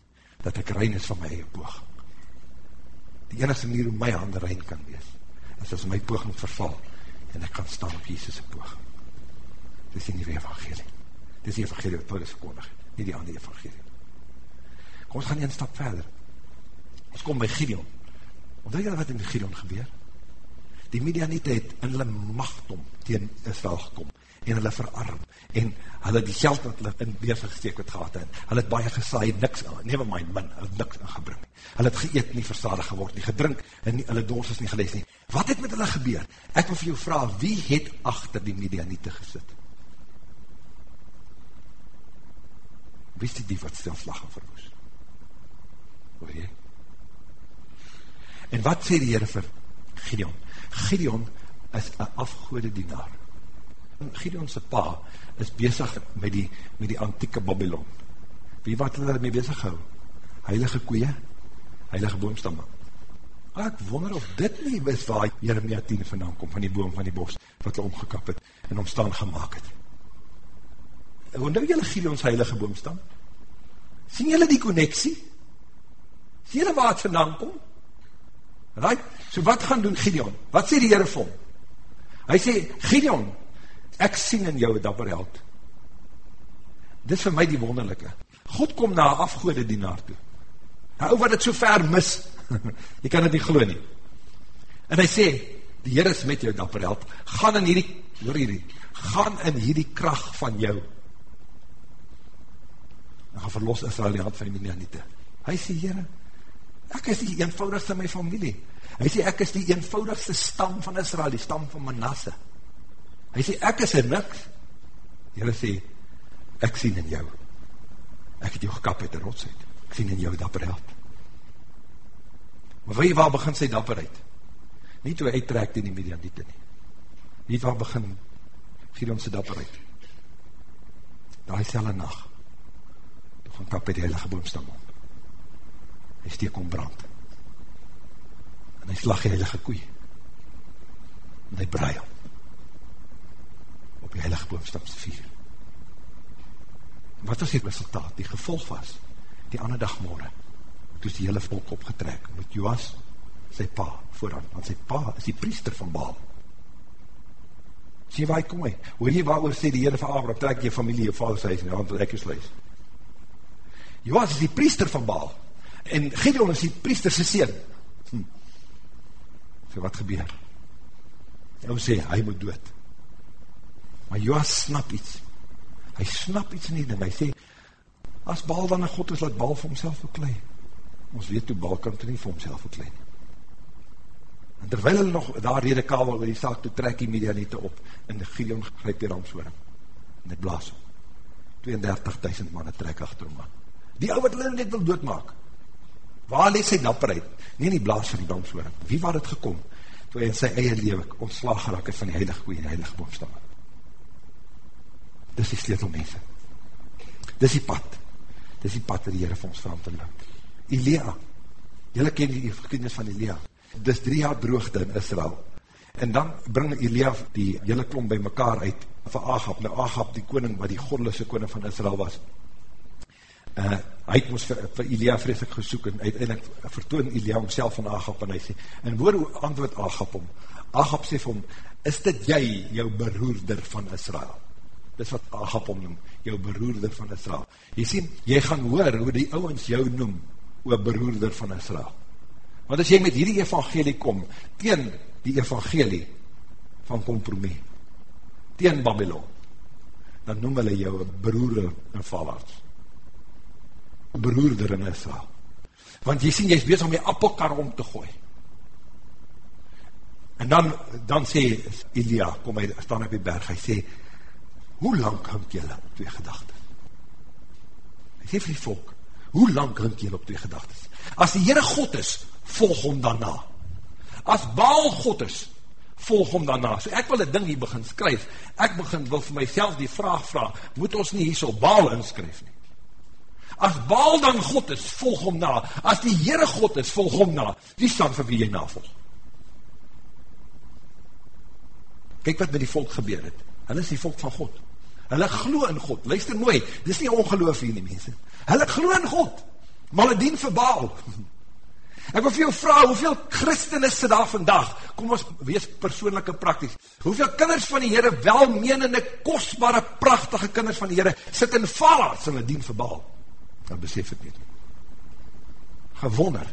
dat ek rein is van my eie poog. Die enigste manier hoe my hande rein kan wees, is as my moet verval, en ek kan staan op Jesus' poog. Dit is die nieuwe evangelie. Dit is die evangelie wat Paulus verkondig nie die andere evangelie. Kom, ons gaan een stap verder. Ons kom by Gideon. Onthou jy wat in Gideon gebeur? Die Midianite het in hulle machtom tegen Israel gekom en hulle verarm en hulle die geld wat hulle in bezig gesteek het gehad en hulle het baie gesaai, niks, neem my min, hulle het niks ingebring. Hulle het geëet nie verstadig geword, nie gedrink en nie, hulle dors is nie gelees nie. Wat het met hulle gebeur? Ek wil vir jou vraag, wie het achter die Midianite gesit? Wie is die die wat stilslag en verwoes? Hoor jy? En wat sê die Heere vir Gideon? Gideon is een afgoede dienaar. Gideon sy pa is bezig met die, met die antieke Babylon. Wie wat hulle daarmee bezig hou? Heilige koeie, heilige boomstamme. Ek wonder of dit nie is waar Jeremia 10 vandaan kom, van die boom van die bos, wat hulle omgekap het en omstaan gemaakt het. Wonder julle Gideons heilige boomstam? Sien julle die connectie? Sien julle waar het vandaan kom? Right? So wat gaan doen Gideon? Wat sê die Heere vir hom? Hy sê, Gideon, Ek sien in jou een dapper held. Dit is vir my die wonderlijke. God kom na afgoede dienaar toe. Hy wat het so ver mis, jy kan het nie geloo nie. En hy sê, die Heer is met jou dapper held, gaan in hierdie, hoor hierdie, gaan in hierdie kracht van jou. En gaan verlos Israel die hand van die Midianite. Hy sê, Heer, ek is die eenvoudigste my familie. Hy sê, ek is die eenvoudigste stam van Israel, die stam van Manasse. Hy sê, ek is er niks. Heer sê, ek sien in jou. Ek het jou gekap uit die rots uit. Ek sien in jou dapperheid. Maar weet waar begin sy dapperheid? Nie toe hy uittrek die medianiete nie. Weet waar begin Gideon sy dapperheid? Daai selle nacht. Toe gaan kap uit die heilige boomstam op. Hy steek om brand. En hy slag die heilige koei. En hy braai om. Op die heilige boomstam se vier. Wat was die resultaat? Die gevolg was, die ander dag morgen, toe is die hele volk opgetrek, met Joas, sy pa, vooraan, want sy pa is die priester van Baal. Sê waar hy kom hy? Hoor jy waar oor sê die Heere van Abraham, trek jy familie, jou vader sy, en hand wat ek is lees. Joas is die priester van Baal, en Gideon is die priester sy sien. Hm. So wat gebeur? Hy sê, hy moet dood. Maar Joas snap iets, hy snap iets in die ding, hy sê, as Baal dan een God is, laat Baal vir homself verklei. Ons weet hoe Baal kan toe nie vir homself verklei. En terwijl hulle nog daar rede kabel oor die saak, toe trek die medianiete op, en die Gideon grijp die ramsworing, en het blaas om. 32.000 manne trek achter hom aan. Die ou wat hulle net wil doodmaak. Waar lees sy dapperheid? In die blaas van die ramsworing. Wie waar het gekom? Toe hy in sy eie lewe ontslag geraak het van die heilige koeie en die heilige boomstamme dis die sleutel mense. Dis die pad. Dis die pad wat die Heere vir ons verand te loop. Elia, jylle ken die gekiedenis van Elia, dis drie jaar droogte in Israel, en dan bring Elia die jylle klom by mekaar uit, vir Agap, nou Agap die koning, wat die goddelise koning van Israel was, uh, hy het ons vir, vir Elia vreselijk gesoek, en uiteindelik vertoon Elia homself van Agap, en hy sê, en hoor hoe antwoord Agap om, Agap sê vir hom, is dit jy, jou beroerder van Israel? Dis wat Agap omnoem, jou beroerder van Israel. Jy sien, jy gaan hoor hoe die ouwens jou noem, oor beroerder van Israel. Want as jy met hierdie evangelie kom, teen die evangelie van kompromie, teen Babylon, dan noem hulle jou beroerder in valarts. Beroerder in Israel. Want jy sien, jy is bezig om die appelkar om te gooi. En dan, dan sê Elia, kom hy, staan op die berg, hy sê, hoe lang hink jylle op twee gedagtes? Hy sê vir die volk, hoe lang hink jylle op twee gedagtes? As die Heere God is, volg hom daarna. As Baal God is, volg hom daarna. So ek wil die ding hier begin skryf, ek begin wil vir myself die vraag vraag, moet ons nie hier so Baal inskryf nie? As Baal dan God is, volg hom na. As die Heere God is, volg hom na. Wie staan vir wie jy navolg? Kijk wat met die volk gebeur het. Hulle is die volk van God. Hulle glo in God. Luister mooi, dis nie ongeloof hier nie mense. Hulle glo in God. Maar hulle dien vir Baal. Ek wil vir jou vra, hoeveel christene sit daar vandag? Kom ons wees persoonlik en prakties. Hoeveel kinders van die Here, welmenende, kosbare, pragtige kinders van die Here sit in valaards en hulle dien vir Baal? Dan besef ek nie. Gewonder.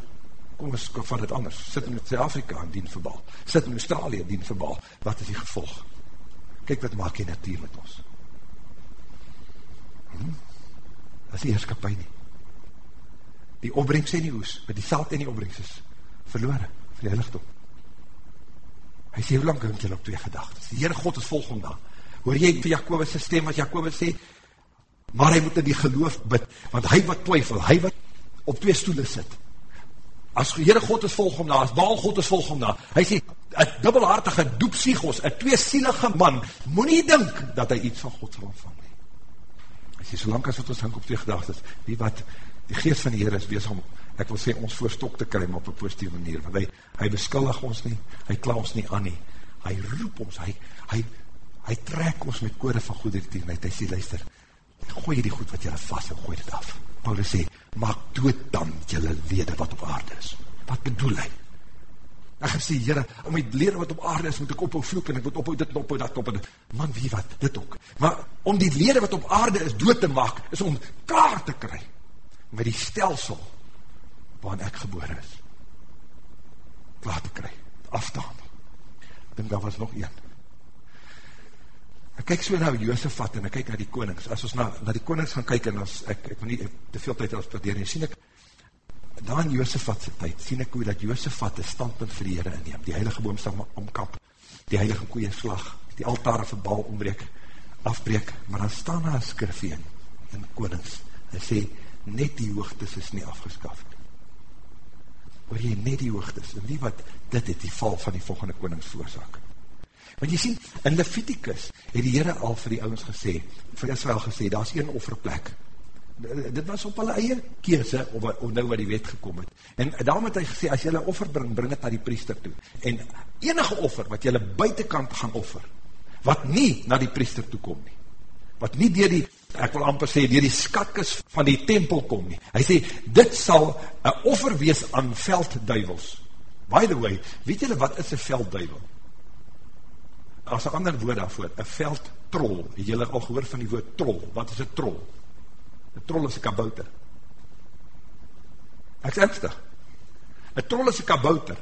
Kom ons vat dit anders. Sit in Suid-Afrika en dien vir Baal. Sit in Australië en dien vir Baal. Wat is die gevolg? Kyk wat maak die natuur met ons. Dat is die heerskapie nie. Die opbrengst en die hoes, met die salt en die opbrengst is verloren, vir die heiligdom. Hy sê, hoe lang hink jy op twee gedagtes? Die Heere God is volgom daar. Hoor jy vir Jacobus sy stem, wat Jacobus sê, maar hy moet in die geloof bid, want hy wat twyfel, hy wat op twee stoele sit, as Heere God is volgom daar, as Baal God is volgom daar, hy sê, een dubbelhartige doepsiegos, een tweesielige man, moet nie dink, dat hy iets van God sal ontvang sê, solang as wat ons hink op twee gedagtes, wie wat, die geest van die Heer is wees om, ek wil sê, ons voorstok te kry, maar op een positieve manier, want hy, hy beskuldig ons nie, hy kla ons nie aan nie, hy roep ons, hy, hy, hy trek ons met kode van goedertierenheid, hy sê, luister, gooi die goed wat jylle vast en gooi dit af. Paulus sê, maak dood dan jylle wede wat op aarde is. Wat bedoel hy? Ek gaan sê, Heere, om die lere wat op aarde is, moet ek ophou vloek, en ek moet ophou dit, en ophou dat, ophou dit. Man, wie wat, dit ook. Maar om die lere wat op aarde is dood te maak, is om klaar te kry, met die stelsel, waarin ek gebore is. Klaar te kry, af te handel. Ek denk, daar was nog een. Ek kyk so na Jozefat, en ek kyk na die konings. As ons na, na die konings gaan kyk, en as ek, ek wil nie te veel tijd als prateer, en sien ek, Jozefat sy tyd, sien ek hoe dat Jozefat een standpunt vir die Heere inneem, die heilige boomstam omkap, die heilige koeie slag, die altare vir bal ombreek, afbreek, maar dan staan daar een skrifie in, in konings, hy sê, net die hoogtes is nie afgeskaft. Hoor jy, net die hoogtes, en nie wat dit het die val van die volgende konings veroorzaak. Want jy sien, in Leviticus het die Heere al vir die ouwens gesê, vir Israel gesê, daar is een offerplek, dit was op hulle eie keese of, of nou wat die wet gekom het. En daarom het hy gesê, as jylle offer bring bring het na die priester toe. En enige offer wat jylle buitenkant gaan offer wat nie na die priester toe kom nie wat nie dier die ek wil amper sê, dier die skatkis van die tempel kom nie. Hy sê, dit sal een offer wees aan veldduivels by the way, weet jylle wat is een veldduivel as een ander woord daarvoor, een veldtrol. Het jylle al gehoor van die woord trol? Wat is een trol Een troll is een kabouter. Ek is ernstig. Een troll is een kabouter.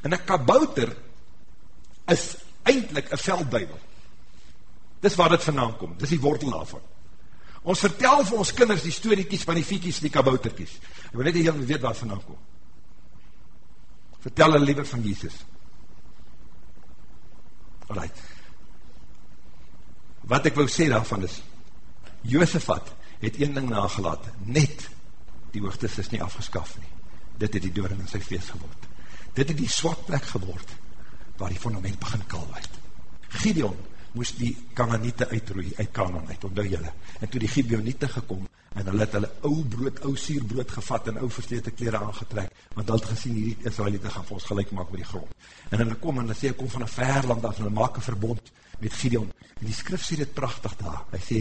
En een kabouter is eindelijk een veldduivel. Dis waar dit vandaan kom. Dis die wortel daarvan. Ons vertel vir ons kinders die storiekies van die viekies en die kabouterkies. Ek wil net die hele weet waar vandaan kom. Vertel hulle liever van Jesus. Alright. Wat ek wou sê daarvan is, Jozefat het een ding nagelaat, net die hoogtes is nie afgeskaf nie. Dit het die doring in sy feest geword. Dit het die swak plek geword, waar die fundament begin kal uit. Gideon moest die kananiete uitroei, uit kanan uit, onthou julle. En toe die Gibeoniete gekom, en hulle het hulle ou brood, ou sierbrood gevat, en ou verslete kleren aangetrek, want hulle het gesien, die Israelite gaan vir ons gelijk maak met die grond. En hulle kom, en hulle sê, kom van een verland af, en hulle maak een verbond met Gideon. En die skrif sê dit prachtig daar. Hy sê,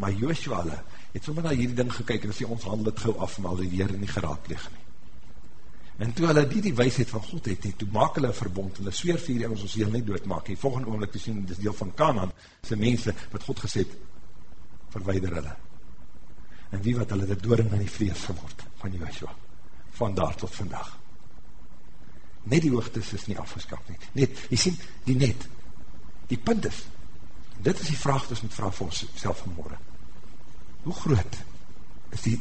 maar Joshua hulle, het sommer na hierdie ding gekyk, en sê, ons handel het gauw af, maar hulle weer nie geraadlig nie. En toe hulle die die wijsheid van God het, toe maak hulle verbond, hulle sweer vir die ons ons heel nie doodmaak, en volgende oomlik te sien, dit is deel van Kanaan, sy mense, wat God gesê het, verweider hulle. En wie wat hulle, dit dooring in die vlees geword, van Joshua, van daar tot vandag. Net die hoogtes is nie afgeskap nie. Net, jy sien, die net, die punt is, dit is die vraag, dus met vraag vir ons self vanmorgen hoe groot is die,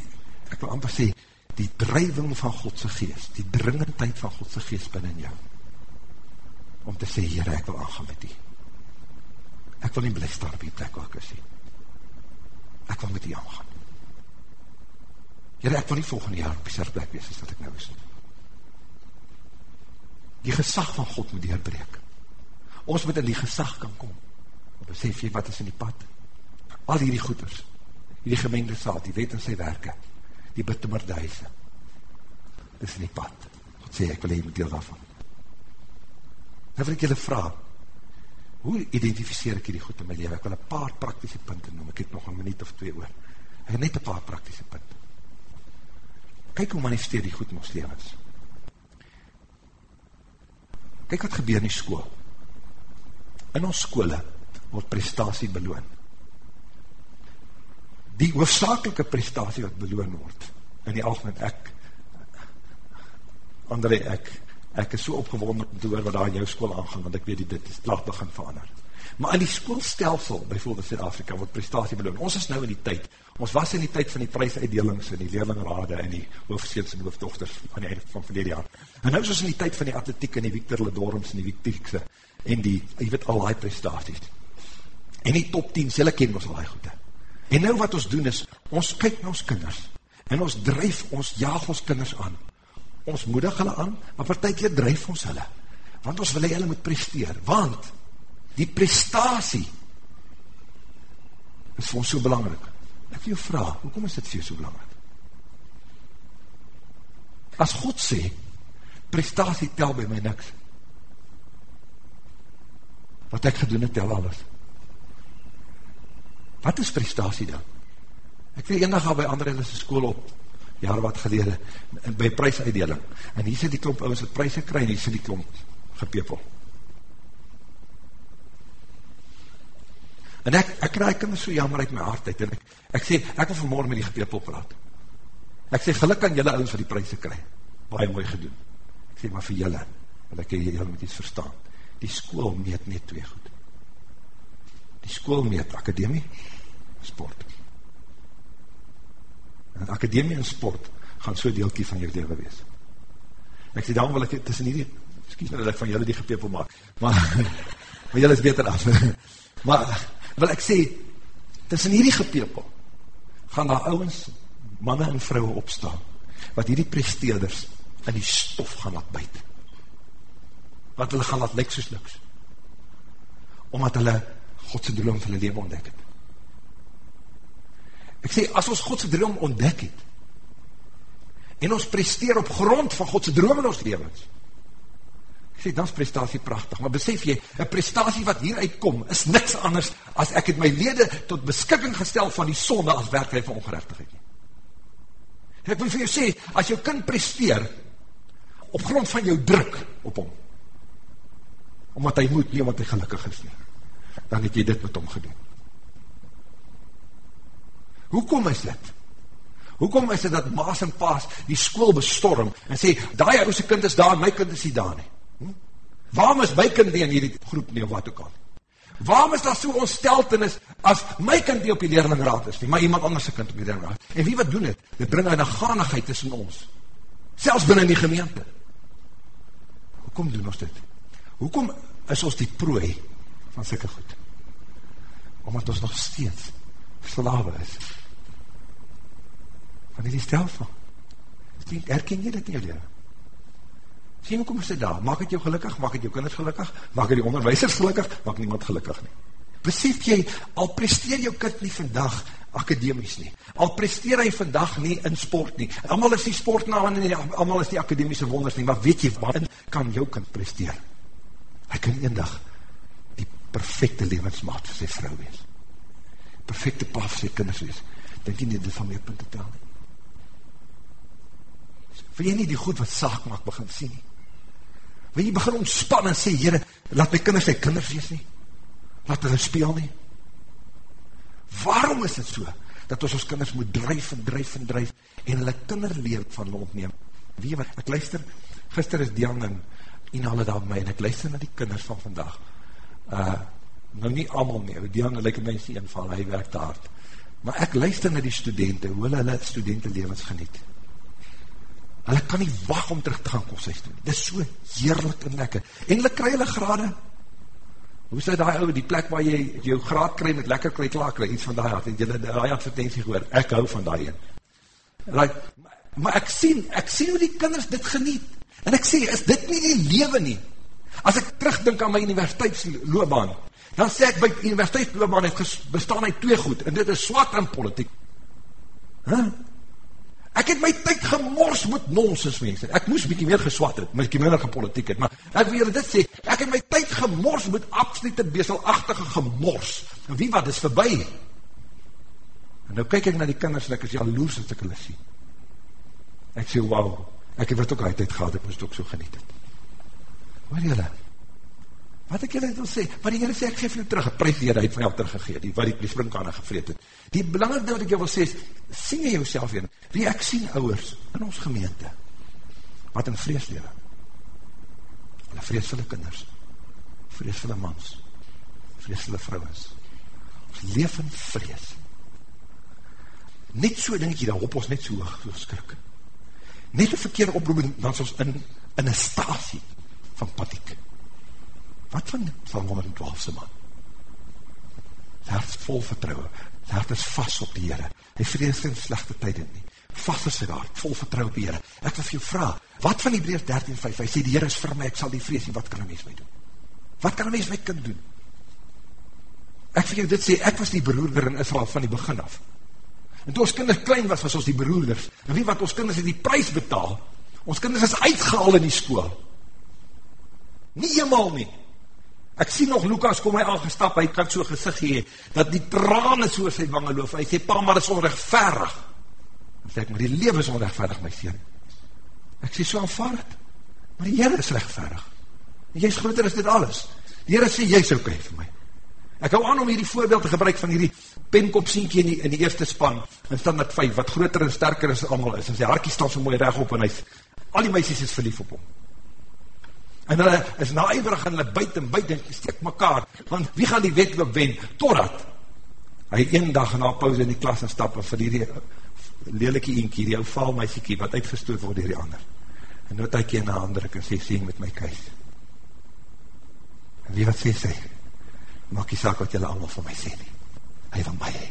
ek wil amper sê, die drijving van Godse geest, die dringendheid van Godse geest binnen jou, om te sê, Heere, ek wil aangaan met die. Ek wil nie blij staan op die plek waar ek is nie. Ek wil met die aangaan. Heere, ek wil nie volgende jaar op die serplek wees, as wat ek nou is. Die gesag van God moet deurbreek. Ons moet in die gesag kan kom. Om besef jy wat is in die pad? Al hierdie goeders, die gemengde saad, die wet en sy werke, die betommerde huise. Dit is in die pad. God sê, ek wil hier met deel daarvan. Nou wil ek julle vraag, hoe identificeer ek hierdie goed in my leven? Ek wil een paar praktische punten noem, ek het nog een minuut of twee oor. Ek het net een paar praktische punten. Kijk hoe manifesteer die goed in ons levens. Kijk wat gebeur in die school. In ons skole word prestatie beloond die hoofdzakelike prestatie wat beloon word, in die algemeen ek, André, ek, ek is so opgewonden om te hoor wat daar in jou school aangaan, want ek weet die dit is laat begin verander. Maar in die schoolstelsel, bijvoorbeeld Zuid-Afrika, word prestatie beloon. Ons is nou in die tyd, ons was in die tyd van die prijsuitdelings en die leerlingrade en die hoofdseens en hoofddochters van die einde van verlede jaar. En nou is ons in die tyd van die atletiek en die Victor Ledorms en die Victorikse en die, jy weet, al die prestaties. En die top 10, sê hulle ken ons al die goede. En nou wat ons doen is, ons kyk na ons kinders, en ons drijf, ons jaag ons kinders aan. Ons moedig hulle aan, maar partijkeer drijf ons hulle. Want ons wil hulle moet presteer. Want, die prestatie, is vir ons so belangrijk. Ek wil jou vraag, hoekom is dit vir jou so belangrijk? As God sê, prestatie tel by my niks. Wat ek gedoen het, tel alles. Wat is prestatie dan? Ek weet enig al by ander hulle se skool op jaar wat gelede, by prijsuitdeling. En hier sit die klomp ouwens wat prijs gekry, en hier sit die klomp gepepel. En ek, ek krijg kinders so jammer uit my hart uit, en ek, ek sê, ek wil vanmorgen met die gepepel praat. Ek sê, geluk aan julle ouwens wat die prijs gekry, baie mooi gedoen. Ek sê, maar vir julle, wil ek julle met iets verstaan, die school meet net twee goed. Die school meet akademie, sport. En akademie en sport gaan so deelkie van jou leven wees. Ek sê, daarom wil ek tussen hierdie, excuse my dat ek van julle die gepepel maak, maar, maar julle is beter af. maar, wil ek sê, tussen hierdie gepepel, gaan daar ouwens, manne en vrouwe opstaan, wat hierdie presteerders in die stof gaan laat buit. Wat hulle gaan laat lyk soos niks. Omdat hulle Godse droom van hulle leven ontdek het. Ek sê, as ons Godse droom ontdek het, en ons presteer op grond van Godse droom in ons levens, ek sê, dan is prestatie prachtig, maar besef jy, een prestatie wat hieruit kom, is niks anders, as ek het my lede tot beskikking gestel van die sonde, as werkelijk van ongerechtigheid. Ek wil vir jou sê, as jou kind presteer, op grond van jou druk op hom, omdat hy moet, nie omdat hy gelukkig is nie, dan het jy dit met hom gedoen. Hoekom is dit? Hoekom is dit dat maas en paas die school bestorm en sê, die ouse kind is daar, my kind is nie daar nie. Hm? Waarom is my kind nie in hierdie groep nie, of wat ook al? Waarom is daar so ontsteltenis as my kind nie op die leerlingraad is nie, maar iemand anders kind op die leerlingraad? En wie wat doen het? Dit bring een ganigheid tussen ons. Selfs binnen die gemeente. Hoekom doen ons dit? Hoekom is ons die prooi van sikke goed? Omdat ons nog steeds slawe is van die stelsel. Herken jy dit in jou leven? Sien, hoe kom dit daar? Maak het jou gelukkig? Maak het jou kinders gelukkig? Maak het die onderwijsers gelukkig? Maak niemand gelukkig nie. Besef jy, al presteer jou kind nie vandag akademies nie. Al presteer hy vandag nie in sport nie. Allemaal is die sportnaam en allemaal is die akademiese wonders nie, maar weet jy, waarin kan jou kind presteer? Hy kan een dag die perfecte levensmaat vir sy vrou wees. Perfecte pa vir sy kinders wees. Denk jy nie dit van my punt te tel nie? Wil jy nie die goed wat saak maak begin sien nie? Wil jy begin ontspan en sê, Heere, laat my kinders sy kinders wees nie? Laat hulle speel nie? Waarom is dit so, dat ons ons kinders moet drijf en drijf en drijf, en hulle kinderleer van hulle ontneem? Wie wat, ek luister, gister is Dian en Ina hulle daar my, en ek luister na die kinders van vandag. Uh, nou nie allemaal nie, Dian, like my is die inval, hy werkt hard. Maar ek luister na die studenten, hoe hulle hulle studentenlevens geniet. Hulle kan nie wacht om terug te gaan kosthuis doen, dit is so heerlik en lekker, en hulle kry hulle grade, hoe dit die ouwe, die plek waar jy jou graad kry met lekker kry klaar kry, iets van die had, en jy die advertentie gehoor, ek hou van die een, like, maar ek sien, ek sien hoe die kinders dit geniet, en ek sê, is dit nie die leven nie, as ek terugdink aan my universiteitsloobaan, dan sê ek, by universiteitsloobaan het bestaan uit twee goed, en dit is swat en politiek, huh? Ek het my tyd gemors met nonsens mense. Ek moes bietjie meer geswat het, my minder gepolitiek het, maar ek wil julle dit sê, ek het my tyd gemors met absolute beselagtige gemors. En wie wat is verby? En nou kyk ek na die kinders en ek is jaloers as ek hulle sien. Ek sê, wauw, ek het ook uit tyd gehad, ek moest ook so geniet het. Hoor julle? Wat ek julle wil sê, wat die Heere sê, ek geef julle terug, prijs die Heere uit van jou teruggegeer, die wat die, die springkane gevreed het. Die belangrijk ding wat ek jou wil sê, is, sien jy jouself in, wie ek sien ouwers in ons gemeente, wat in vrees lewe. Hulle vrees vir die kinders, vrees vir die mans, vrees vir die vrouwens. Ons leef in vrees. Net so ding jy, dan hoop ons net so so skrik. Net een verkeerde oproep, dan is ons in, in een stasie van paniek. Wat van Psalm 112 se man? Sy hart is vol vertrouwe. Hart is vast op die Heere. Hy vrees geen slechte tyd in nie. Vast is sy hart, vol vertrouwe op die Heere. Ek wil vir jou vraag, wat van die breers 13 5? Hy sê, die Heere is vir my, ek sal die vrees nie, wat kan een mens my doen? Wat kan een mens my kind doen? Ek vir jou dit sê, ek was die beroerder in Israel van die begin af. En toe ons kinders klein was, was ons die beroerders. En wie wat ons kinders het die prijs betaal, ons kinders is uitgehaal in die school. Nie eenmaal nie. Ek sien nog Lukas kom hy aangestap, hy kan so gezicht gee, dat die trane so sy wange loof, hy sê, pa, maar is onrechtverig. Dan sê maar die leven is onrechtvaardig, my sien. Ek sê, so aanvaard het. Maar die Heere is rechtvaardig. En jy is groter as dit alles. Die Heere sê, jy is oké okay vir my. Ek hou aan om hierdie voorbeeld te gebruik van hierdie penkopsienkie in die, in die eerste span, in standaard 5, wat groter en sterker as allemaal is, en sy harkie staan so mooi recht op, en hy, al die meisies is verlief op hom. En hulle is naaiverig en hulle buit en buit en steek mekaar, want wie gaan die wedloop wen, totdat hy een dag na pauze in die klas en stap, en vir die lelike eentjie, die ou vaal meisiekie, wat uitgestoot word dier die ander. En nou het hy keer na ander, ek en sê, sê met my kuis. En wie wat sê sy? maak die saak wat julle allemaal van my sê nie. Hy van my hee.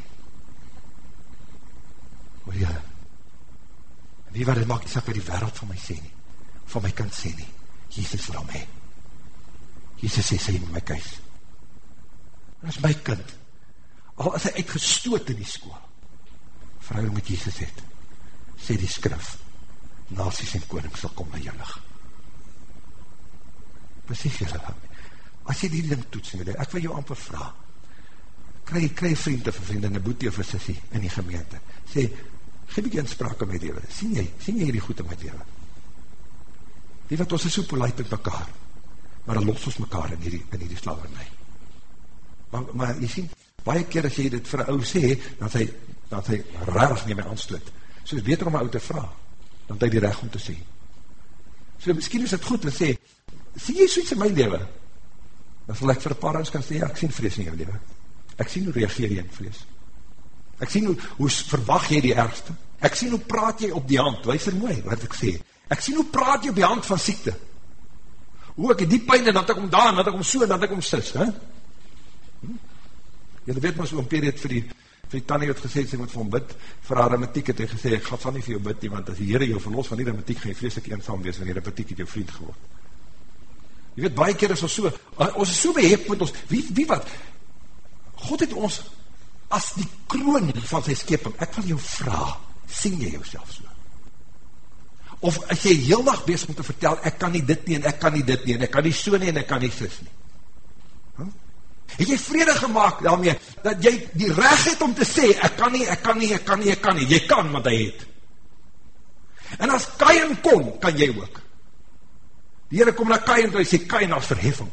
Hoor julle? Wie wat het maak die saak wat die wereld van my sê nie. Van my kind sê nie. Jesus vir hom hee. Jesus sê, sê my kuis. En is my kind. Al is hy uitgestoot in die school. Vrou met Jesus het. Sê die skrif. Nasies en koning sal kom na jou lig. Julle van my as jy die ding toets, ek wil jou amper vraag, kry, kry vriend of vriend, en een boete of een sissie in die gemeente, sê, geef ek jy inspraak in my leven, sien jy, sien jy die goed in my Die wat ons is so polite met mekaar, maar dan los ons mekaar in hierdie, in hierdie slavernij. Maar, maar jy sien, baie keer as jy dit vir een ou sê, dan sy, dan sy rarig nie my aanstoot. So is beter om my ou te vraag, dan het hy die recht om te sê. So miskien is het goed te sê, sien jy soeits in my leven? dan sal ek vir paar ons kan sê, ja, ek sien vrees in jou leven. Ek sien hoe reageer jy in vrees. Ek sien hoe, hoe verwacht jy die ergste. Ek sien hoe praat jy op die hand, wees er mooi, wat ek sê. Ek sien hoe praat jy op die hand van siekte. Hoe ek die pijn, en dat ek om daar, en dat ek om so, en dat ek om sis, he? Hm? Julle weet maar so, om Peer het vir die, vir die tannie het gesê, sy moet vir hom bid, vir haar rematiek het hy gesê, ek ga van nie vir jou bid nie, want as die Heere jou verlos van die rematiek, gaan jy vreselik eenzaam wees, wanneer die rematiek het jou vriend geword. Jy weet, baie keer is ons so, ons is so behep met ons, wie, wie wat? God het ons as die kroon van sy skeping, ek wil jou vraag, sien jy jouself so? Of as jy heel dag bezig om te vertel, ek kan nie dit nie, en ek kan nie dit nie, en ek kan nie so nie, en ek kan nie sis nie. Huh? Het jy vrede gemaakt daarmee, dat jy die recht het om te sê, ek kan nie, ek kan nie, ek kan nie, ek kan nie, jy kan wat hy het. En as Kain kon, kan jy ook. Die Heere kom na Kain toe, hy sê, Kain as verheffing.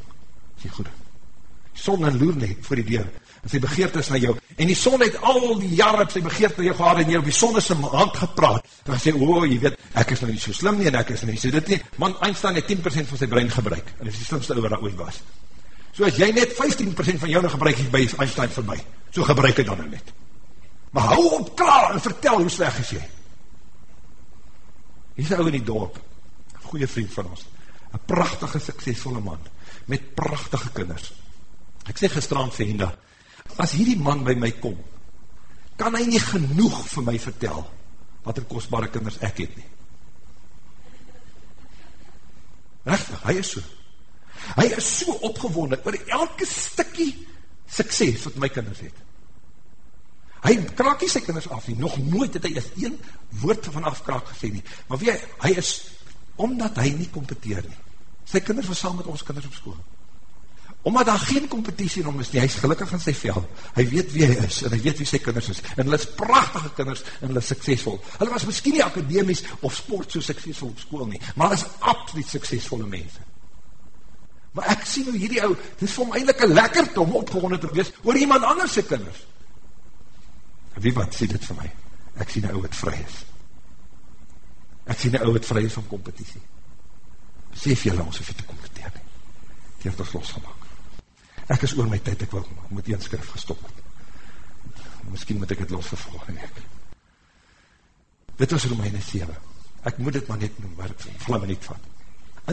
Sê goede, son en loer nie voor die deur, en sy begeert is na jou, en die son het al die jare op sy begeert na jou gehad, en jy op die son my hand gepraat, hy sê, o, oh, jy weet, ek is nou nie so slim nie, en ek is nou nie so dit nie, man, Einstein het 10% van sy brein gebruik, en hy is die slimste ouwe dat ooit was. So as jy net 15% van jou nou gebruik, is by Einstein vir my, so gebruik hy dan nou net. Maar hou op klaar, en vertel hoe sleg is jy. Hier is ou in die dorp, goeie vriend van ons, een prachtige, suksesvolle man, met prachtige kinders. Ek sê gestrand vir Henda, as hierdie man by my kom, kan hy nie genoeg vir my vertel, wat er kostbare kinders ek het nie. Rechtig, hy is so. Hy is so opgewonde, oor elke stikkie sukses wat my kinders het. Hy kraak nie sy kinders af nie, nog nooit het hy is een woord van afkraak gesê nie, maar wie hy, hy is omdat hy nie competeer nie. Sy kinders was saam met ons kinders op school. Omdat daar geen competitie hom is nie, hy is gelukkig in sy vel. Hy weet wie hy is, en hy weet wie sy kinders is. En hulle is prachtige kinders, en hulle is suksesvol. Hulle was miskien nie akademies of sport so suksesvol op school nie, maar hulle is absoluut suksesvolle mense. Maar ek sien hoe hierdie ou, dit is vir hom eindelijk een lekkerte om opgewonnen te wees, oor iemand anders sy kinders. Wie wat sê dit vir my? Ek sien een ou wat vry is. Ek sien die ou het vry van competitie. Besef jylle ons of jy te competeer nie. Die heeft ons losgemaak. Ek is oor my tyd, ek wil met een skrif gestop het. Misschien moet ek het losgevolg en ek. Dit was Romeine 7. Ek moet dit maar net noem, waar ek vlam niet van.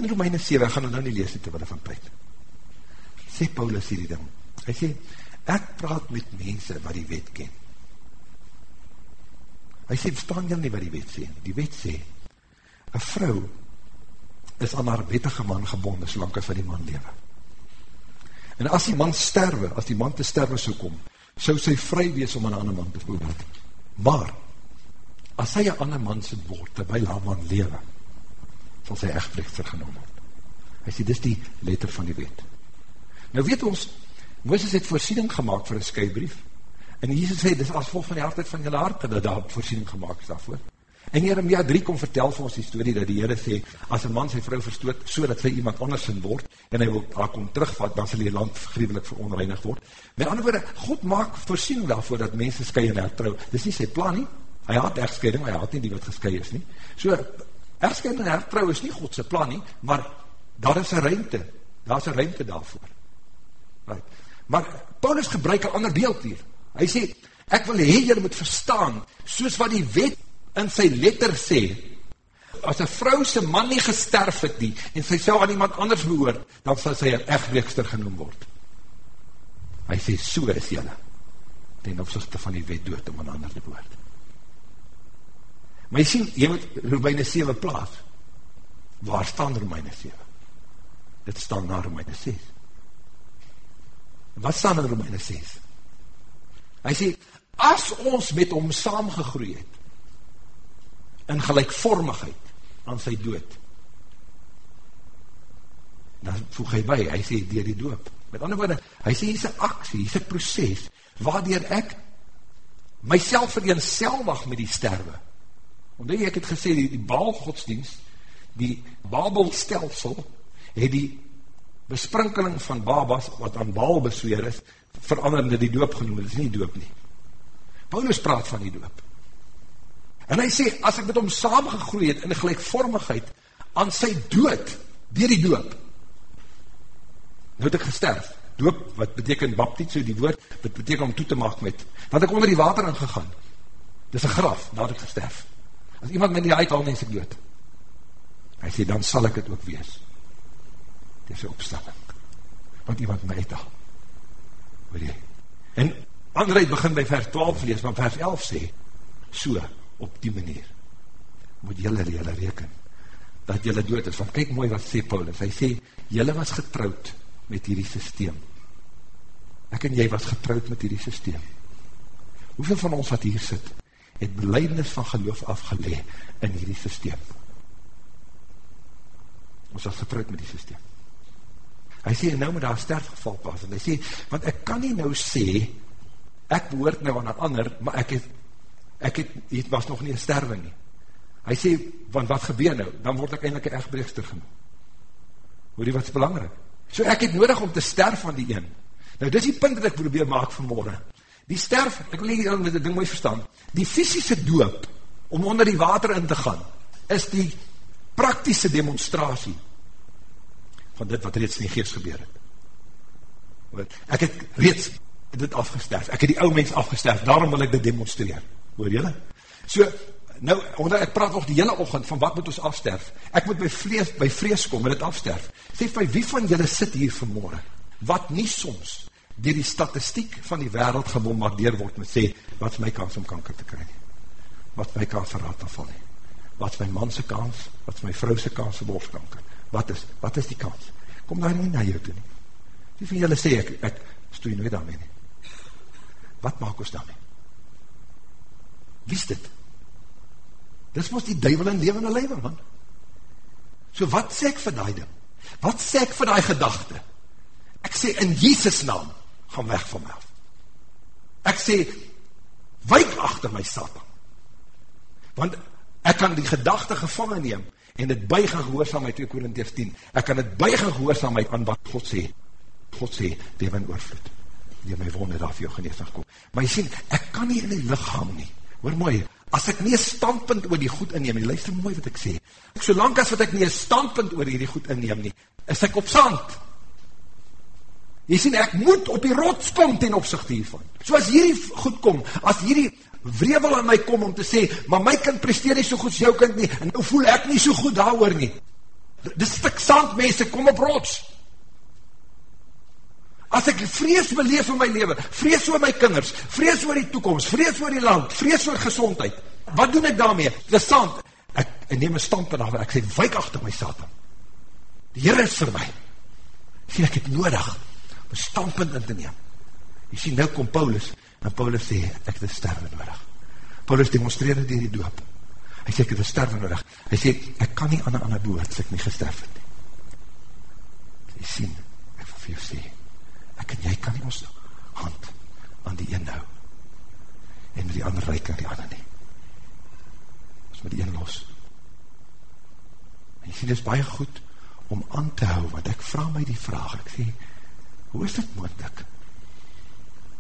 In Romeine 7, ek gaan nou nie lees nie te wille van tyd. Sê Paulus hierdie ding. Hy sê, ek praat met mense wat die wet ken. Hy sê, verstaan jy nie wat die wet sê? Die wet sê, een vrou is aan haar wettige man gebonden, solang as van die man lewe. En as die man sterwe, as die man te sterwe so kom, so sy vry wees om aan een ander man te voorbeeld. Maar, as sy een ander man sy woord, terwijl haar man lewe, sal sy echtrecht vergenoem word. Hy sê, dis die letter van die wet. Nou weet ons, Mooses het voorsiening gemaakt vir een skuybrief, en Jesus sê, dis as vol van die hartheid van jylle hart, dat daar voorsiening gemaakt is daarvoor. En Jeremia 3 kom vertel vir ons die story dat die Here sê as 'n man sy vrou verstoot sodat sy iemand anders in word en hy wil haar kom terugvat dan sal die land gruwelik veronreinig word. Met ander woorde, God maak voorsiening daarvoor dat mense skei en hertrou. Dis nie sy plan nie. Hy haat egskeiding, hy haat nie die wat geskei is nie. So egskeiding en hertrou is nie God se plan nie, maar daar is 'n ruimte. Daar's 'n ruimte daarvoor. Right. Maar Paulus gebruik 'n ander beeld hier. Hy sê ek wil hê julle moet verstaan soos wat die wet in sy letter sê, as een vrou sy man nie gesterf het nie, en sy sal aan iemand anders behoort, dan sal sy een echtbreekster genoem word. Hy sê, so is jylle, ten opzichte van die wet dood om aan ander te behoort. Maar jy sien, jy moet Romeine 7 plaas. Waar staan Romeine 7? Dit staan na Romeine 6. Wat staan in Romeine 6? Hy sê, as ons met hom saamgegroei het, in gelijkvormigheid aan sy dood. Dan voeg hy by, hy sê, dier die doop. Met ander woorde, hy sê, hier is een aksie, hier is een proces, waardoor ek myself vereenselwag met die sterwe. Omdat ek het gesê, die, die baalgodsdienst, die babelstelsel, het die besprinkeling van babas, wat aan baal besweer is, veranderende die doop genoem, dit is nie doop nie. Paulus praat van die doop. En hy sê, as ek met hom samengegroeid het in gelijkvormigheid aan sy dood, dier die doop, nou het ek gesterf. Doop, wat beteken baptiet, so die woord, wat beteken om toe te maak met, dat ek onder die water ingegaan. Dit is een graf, het ek gesterf. As iemand my nie uithaal, is ek dood. Hy sê, dan sal ek het ook wees. Dit is een opstelling. Want iemand my uithaal. Hoor jy? En André begin by vers 12 lees, maar vers 11 sê, so, op die manier. Moet jylle jylle reken dat jylle dood is, want kyk mooi wat sê Paulus, hy sê, jylle was getrouwd met hierdie systeem. Ek en jy was getrouwd met hierdie systeem. Hoeveel van ons wat hier sit het beleidnis van geloof afgelee in hierdie systeem? Ons was getrouwd met die systeem. Hy sê, nou moet daar sterfgeval pas, en hy sê, want ek kan nie nou sê ek behoort nou aan een ander, maar ek het ek het, het was nog nie een sterwe nie. Hy sê, want wat gebeur nou? Dan word ek eindelijk een echtbreekster genoem. Hoor die wat is belangrijk? So ek het nodig om te sterf van die een. Nou, dit is die punt wat ek probeer maak vanmorgen. Die sterf, ek wil nie met die ding mooi verstaan, die fysische doop, om onder die water in te gaan, is die praktische demonstratie van dit wat reeds in die geest gebeur het. Ek het reeds dit afgesterf, ek het die ou mens afgesterf, daarom wil ek dit demonstreer hoor jylle? So, nou, omdat ek praat nog die hele ochend van wat moet ons afsterf, ek moet by vlees, by vrees kom en het afsterf, sê vir wie van jylle sit hier vanmorgen, wat nie soms, dier die statistiek van die wereld gebombardeer word, met sê, wat is my kans om kanker te kry nie? Wat my kans vir raadafval nie? Wat my manse kans? Wat my vrouwse kans vir borstkanker? Wat is, wat is die kans? Kom daar nie na jou toe nie. Wie van jylle sê, ek, ek stoe nooit daarmee nie. Wat maak ons daarmee? Wie is dit? Dis mos die duivel in levende leven, man. So wat sê ek vir die ding? Wat sê ek vir die gedachte? Ek sê in Jesus naam, gaan weg van my af. Ek sê, wijk achter my Satan. Want ek kan die gedachte gevangen neem, en het buigen gehoorzaam my 2 Korinthus 10. Ek kan het buigen gehoorzaam my aan wat God sê. God sê, lewe in oorvloed. Die my wonder daar vir jou geneesig kom. Maar jy sien, ek kan nie in die lichaam nie hoor mooi, as ek nie een standpunt oor die goed inneem nie, luister mooi wat ek sê, solang as wat ek nie een standpunt oor die goed inneem nie, is ek op sand. Jy sien, ek moet op die rots kom ten opzicht hiervan. So as hierdie goed kom, as hierdie wrevel aan my kom om te sê, maar my kind presteer nie so goed as jou kind nie, en nou voel ek nie so goed daar nie. Dis stik sand, mense, kom op rots. As ek vrees beleef in my leven, vrees oor my kinders, vrees oor die toekomst, vrees oor die land, vrees oor gezondheid, wat doen ek daarmee? Dit is sand. Ek, ek neem een standpunt af, ek sê, wijk achter my Satan. Die Heer is vir my. Sê, ek het nodig om een standpunt in te neem. Jy sê, nou kom Paulus, en Paulus sê, ek het een sterwe nodig. Paulus demonstreer dit die doop. Hy sê, ek het een sterwe nodig. Hy sê, ek kan nie aan een ander boord, as ek nie gesterf het. Jy sê, ek wil vir jou sê, ek en jy kan nie ons hand aan die een hou en die ander reik aan die ander nie ons met een los. En jy sê, dit is baie goed om aan te hou, want ek vraag my die vraag, ek sê, hoe is dit moeilijk,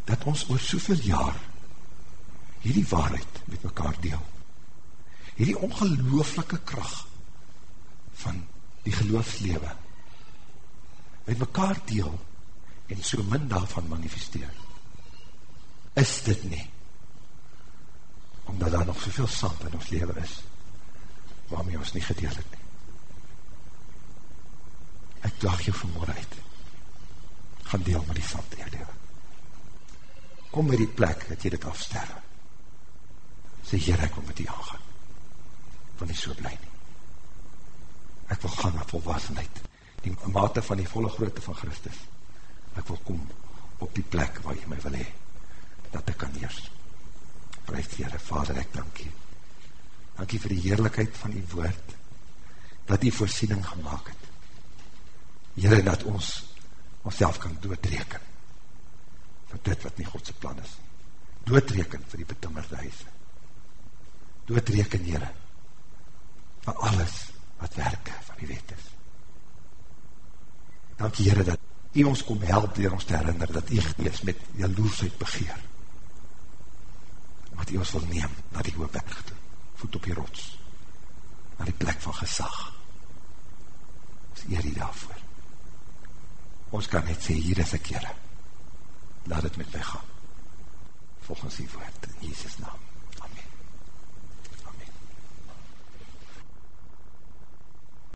dat ons oor soveel jaar hierdie waarheid met mekaar deel, hierdie ongelooflike kracht van die geloofslewe met mekaar deel en so min daarvan manifesteer. Is dit nie omdat daar nog soveel sand in ons leven is waarmee ons nie gedeel het nie. Ek daag jou vanmorgen uit. Gaan deel met die sand in jou leven. Kom met die plek dat jy dit afsterwe. Sê, Heer, ek wil met die aangaan. Wil nie so blij nie. Ek wil gaan na volwassenheid. Die mate van die volle grootte van Christus. Ek wil kom op die plek waar jy my wil hee. Dat ek kan heers. Prijs die Heere, Vader, ek dank jy. Dank jy vir die heerlijkheid van die woord. Dat die voorsiening gemaakt het. Heere, dat ons ons kan doodreken. Vir dit wat nie Godse plan is. Doodreken vir die betimmerde huise. Doodreken, Heere. Vir alles wat werke van die wet is. Dank Heere dat U ons kom help dier ons te herinner dat U gees met jaloersheid begeer. Wat U ons wil neem na die hoop berg toe, voet op die rots, na die plek van gesag. Ons eer U daarvoor. Ons kan net sê, hier is ek Heere. Laat het met my gaan. Volgens die woord in Jesus naam.